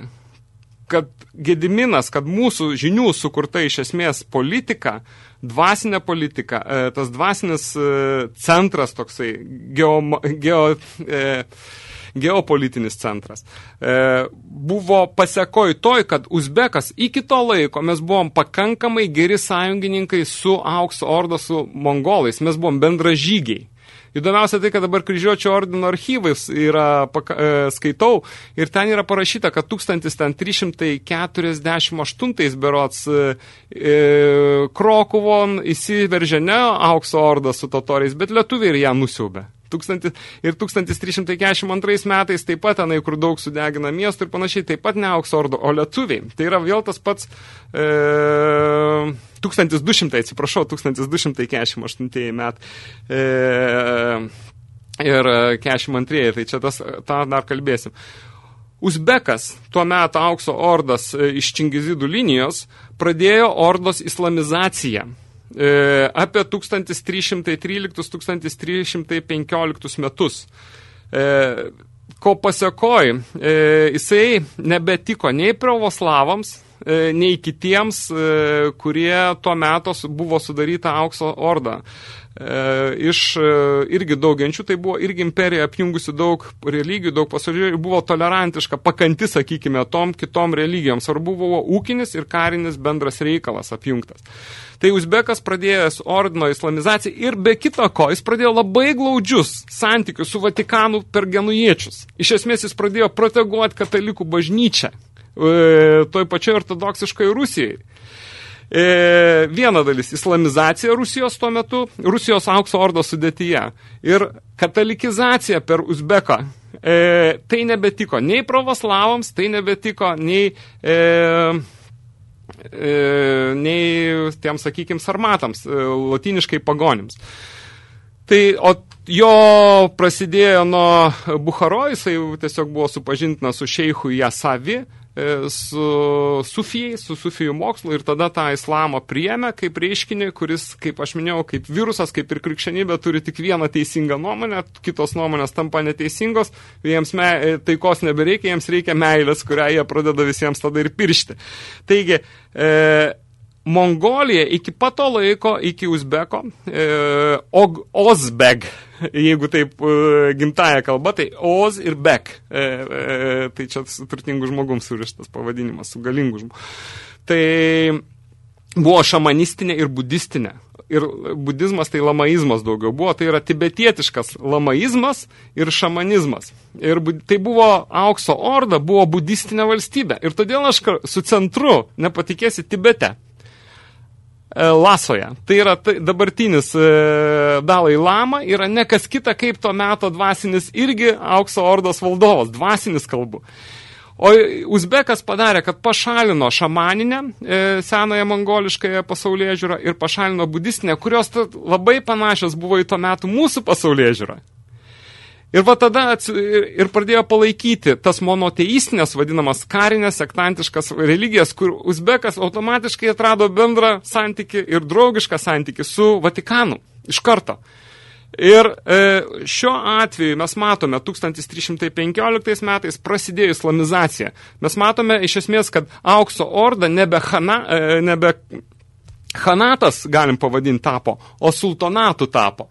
Speaker 3: kad Gediminas, kad mūsų žinių sukurta iš esmės politika, dvasinė politika, tas dvasinis centras toksai, geo, geo, geopolitinis centras. E, buvo pasiekoj toj, kad Uzbekas iki to laiko mes buvom pakankamai geri sąjungininkai su aukso ordo, su mongolais, mes buvom bendražygiai. Įdomiausia tai, kad dabar kryžiuočio ordino archyvais yra, paka, e, skaitau, ir ten yra parašyta, kad 1348 berots e, e, Krokuvon įsiveržė ne aukso ordą su totoriais, bet lietuviai ir ją nusiaubė. Tūkstantis, ir 1342 metais taip pat tenai, kur daug sudegina miestų ir panašiai, taip pat ne auksordo, o lietuviai. Tai yra vėl tas pats e, 1200, atsiprašau, 1248 metai. E, ir 42, tai čia tas, tą dar kalbėsim. Uzbekas, tuo metu aukso ordas e, iš Čingizidų linijos, pradėjo ordos islamizaciją e, apie 1313-1315 metus. E, ko pasiekoj, e, jisai nebetiko nei pravoslavams, e, nei kitiems, e, kurie tuo metu buvo sudaryta aukso orda. E, iš e, irgi daug genčių, tai buvo irgi imperija apjungusi daug religijų, daug pasaulyje ir buvo tolerantiška, pakanti, sakykime, tom kitom religijoms. Ar buvo ūkinis ir karinis bendras reikalas apjungtas. Tai Uzbekas pradėjęs ordino islamizaciją ir be kito ko, jis pradėjo labai glaudžius santykius su Vatikanu per genujiečius. Iš esmės jis pradėjo proteguoti katalikų bažnyčią e, toj pačioj ortodoksiškai Rusijai. E, viena dalis – islamizacija Rusijos tuo metu, Rusijos aukso ordo sudėtyje ir katalikizacija per Uzbeką. E, tai nebetiko nei pravoslavams, tai nebetiko nei, e, e, nei tiem, sakykim, sarmatams, e, latiniškai pagonims. Tai, o jo prasidėjo nuo Bucharo, jisai tiesiog buvo supažintinas su šeichu Jasavi, su sufijais, su sufijų mokslu ir tada tą islamą priėmė kaip reiškinį, kuris, kaip aš minėjau, kaip virusas, kaip ir krikščionybė, turi tik vieną teisingą nuomonę, kitos nuomonės tampa neteisingos, jiems me, e, taikos nebereikia, jiems reikia meilės, kurią jie pradeda visiems tada ir piršti. Taigi, e, Mongolija iki pato laiko, iki Uzbeko, e, Og, Ozbeg, jeigu taip e, gimtaja kalba, tai Oz ir Bek. E, e, tai čia su turtingų žmogum surištas pavadinimas, su galingu žmogu. Tai buvo šamanistinė ir budistinė. Ir budizmas tai lamaizmas daugiau buvo, tai yra tibetietiškas lamaizmas ir šamanizmas. Ir tai buvo aukso orda, buvo budistinė valstybė. Ir todėl aš su centru, nepatikėsi, Tibete Lasoje. Tai yra tai, dabartinis e, Dalai Lama, yra ne kas kita kaip to meto dvasinis irgi aukso ordos valdovas, dvasinis kalbu. O Uzbekas padarė, kad pašalino šamaninę e, senąją mongoliškąją pasaulyje žiūrą ir pašalino budistinę, kurios labai panašios buvo į to metų mūsų pasaulyje žiūrą. Ir va tada ir pradėjo palaikyti tas monoteistinės, vadinamas karinės, sektantiškas religijas, kur Uzbekas automatiškai atrado bendrą santykį ir draugišką santykį su Vatikanu iš karto. Ir e, šiuo atveju mes matome 1315 metais prasidėjo islamizacija. Mes matome iš esmės, kad aukso orda nebe, hana, e, nebe hanatas, galim pavadinti, tapo, o sultonatų tapo.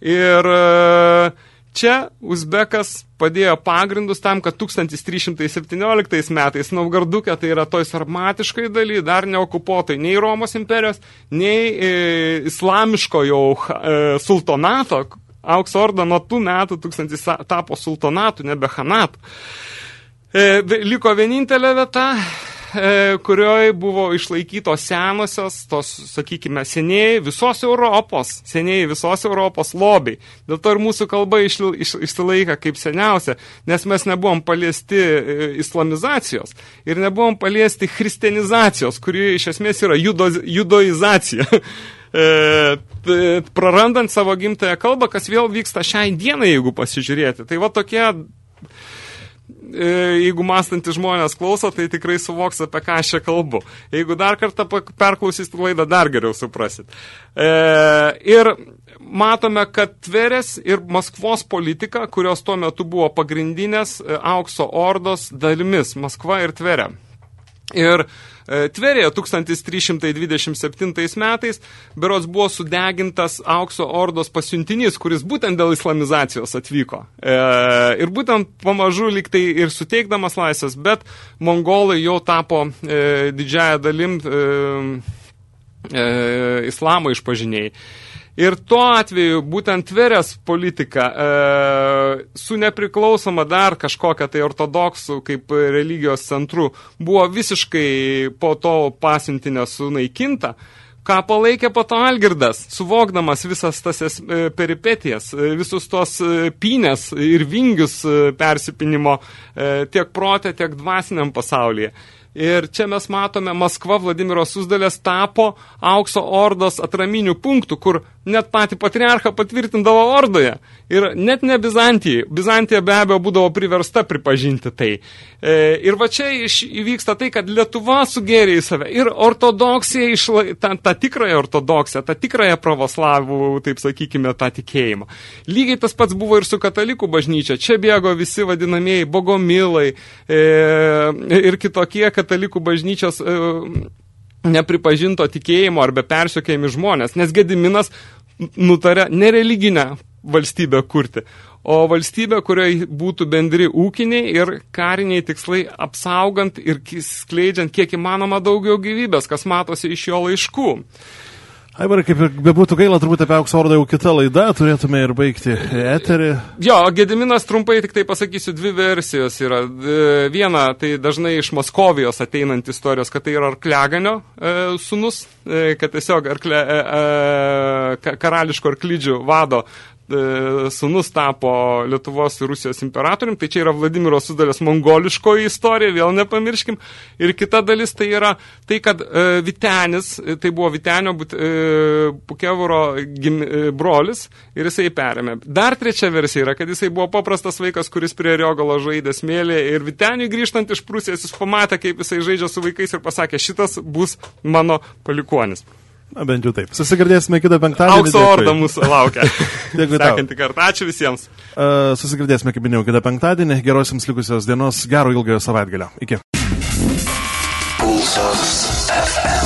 Speaker 3: Ir e, Čia Uzbekas padėjo pagrindus tam, kad 1317 metais Novgardukė, tai yra toj sarmatiškai daly, dar neokupuotai nei Romos imperijos, nei e, islamiško jau e, sultonato, aukso orda nuo tų metų 1000 tapo sultonatu, nebe hanatu. E, liko vienintelė vieta, kurioje buvo išlaikytos senosios, tos, sakykime, seniai visos Europos, seniai visos Europos lobiai. Dėl to ir mūsų kalba išl, iš, išsilaika kaip seniausia, nes mes nebuvom paliesti e, islamizacijos ir nebuvom paliesti christianizacijos, kuri iš esmės yra judo, judoizacija. (laughs) e, prarandant savo gimtąją kalbą, kas vėl vyksta šiai dienai, jeigu pasižiūrėti. Tai va tokie E, jeigu mąstantys žmonės klauso, tai tikrai suvoks, apie ką aš čia kalbu. Jeigu dar kartą perklausys laidą, dar geriau suprasit. E, ir matome, kad Tverės ir Maskvos politika, kurios tuo metu buvo pagrindinės e, aukso ordos dalimis, Maskva ir Tverė. Ir E, Tverėje 1327 metais berods buvo sudegintas aukso ordos pasiuntinys, kuris būtent dėl islamizacijos atvyko. E, ir būtent pamažu liktai ir suteikdamas laisvės, bet mongolai jau tapo e, didžiaja dalim islamo išpažinėjai. Ir tuo atveju būtent tverės politika e, su nepriklausoma dar kažkokia tai ortodoksų kaip religijos centru buvo visiškai po to pasintinę sunaikinta, ką palaikė po to Algirdas, suvokdamas visas tas e, peripetijas, e, visus tos e, pynės ir vingius persipinimo tiek protė, tiek dvasiniam pasaulyje. Ir čia mes matome, Maskva Vladimiro Susdalės tapo aukso ordos atraminių punktų, kur net patį patriarchą patvirtindavo ordoje. Ir net ne Bizantijai. Bizantija be abejo būdavo priversta pripažinti tai. E, ir va čia iš, įvyksta tai, kad Lietuva sugėrė į save. Ir ortodoksija, išla, ta, ta tikrąją ortodoksiją, ta tikrąją pravoslavų, taip sakykime, tą tikėjimą. Lygiai tas pats buvo ir su katalikų bažnyčia. Čia bėgo visi vadinamieji bogomilai e, ir kitokie katalikų bažnyčios e, nepripažinto tikėjimo arba persiokėjami žmonės, nes Gediminas nutarė nereliginę valstybę kurti, o valstybę, kurioje būtų bendri ūkiniai ir kariniai tikslai apsaugant ir skleidžiant kiek įmanoma daugiau gyvybės, kas matosi iš jo laiškų.
Speaker 2: Aivarai, kaip bebūtų gaila, turbūt apie aukso ordą jau kita laida, turėtume ir baigti eterį.
Speaker 3: Jo, Gediminas trumpai tik tai pasakysiu, dvi versijos yra. E, viena, tai dažnai iš Moskovijos ateinant istorijos, kad tai yra arkleganio e, sunus, e, kad tiesiog arkle, e, e, karališko arklydžių vado sunus tapo Lietuvos ir Rusijos imperatorium, tai čia yra Vladimiro Sudalės mongoliškoji istorija, vėl nepamirškim. Ir kita dalis tai yra tai, kad e, Vitenis, e, tai buvo Vitenio e, e, brolis ir jisai perėmė. Dar trečia versija yra, kad jisai buvo paprastas vaikas, kuris prie Riogalo žaidė smėlį ir Viteniui grįžtant iš Prūsijos jis pamatė, kaip jisai žaidžia su vaikais ir pasakė, šitas bus mano palikuonis.
Speaker 2: Na, bent jau taip. Susigirdėsime kitą penktadienį.
Speaker 3: Aukso orda mūsų laukia. (laughs)
Speaker 2: Dėkui.
Speaker 3: Sekantį kartą. Ačiū visiems.
Speaker 2: Uh, susigirdėsime, kaip minėjau, kitą penktadienį. Gerosiams likusios dienos. Gero ilgojo savaitgalio. Iki. Pulsas FM.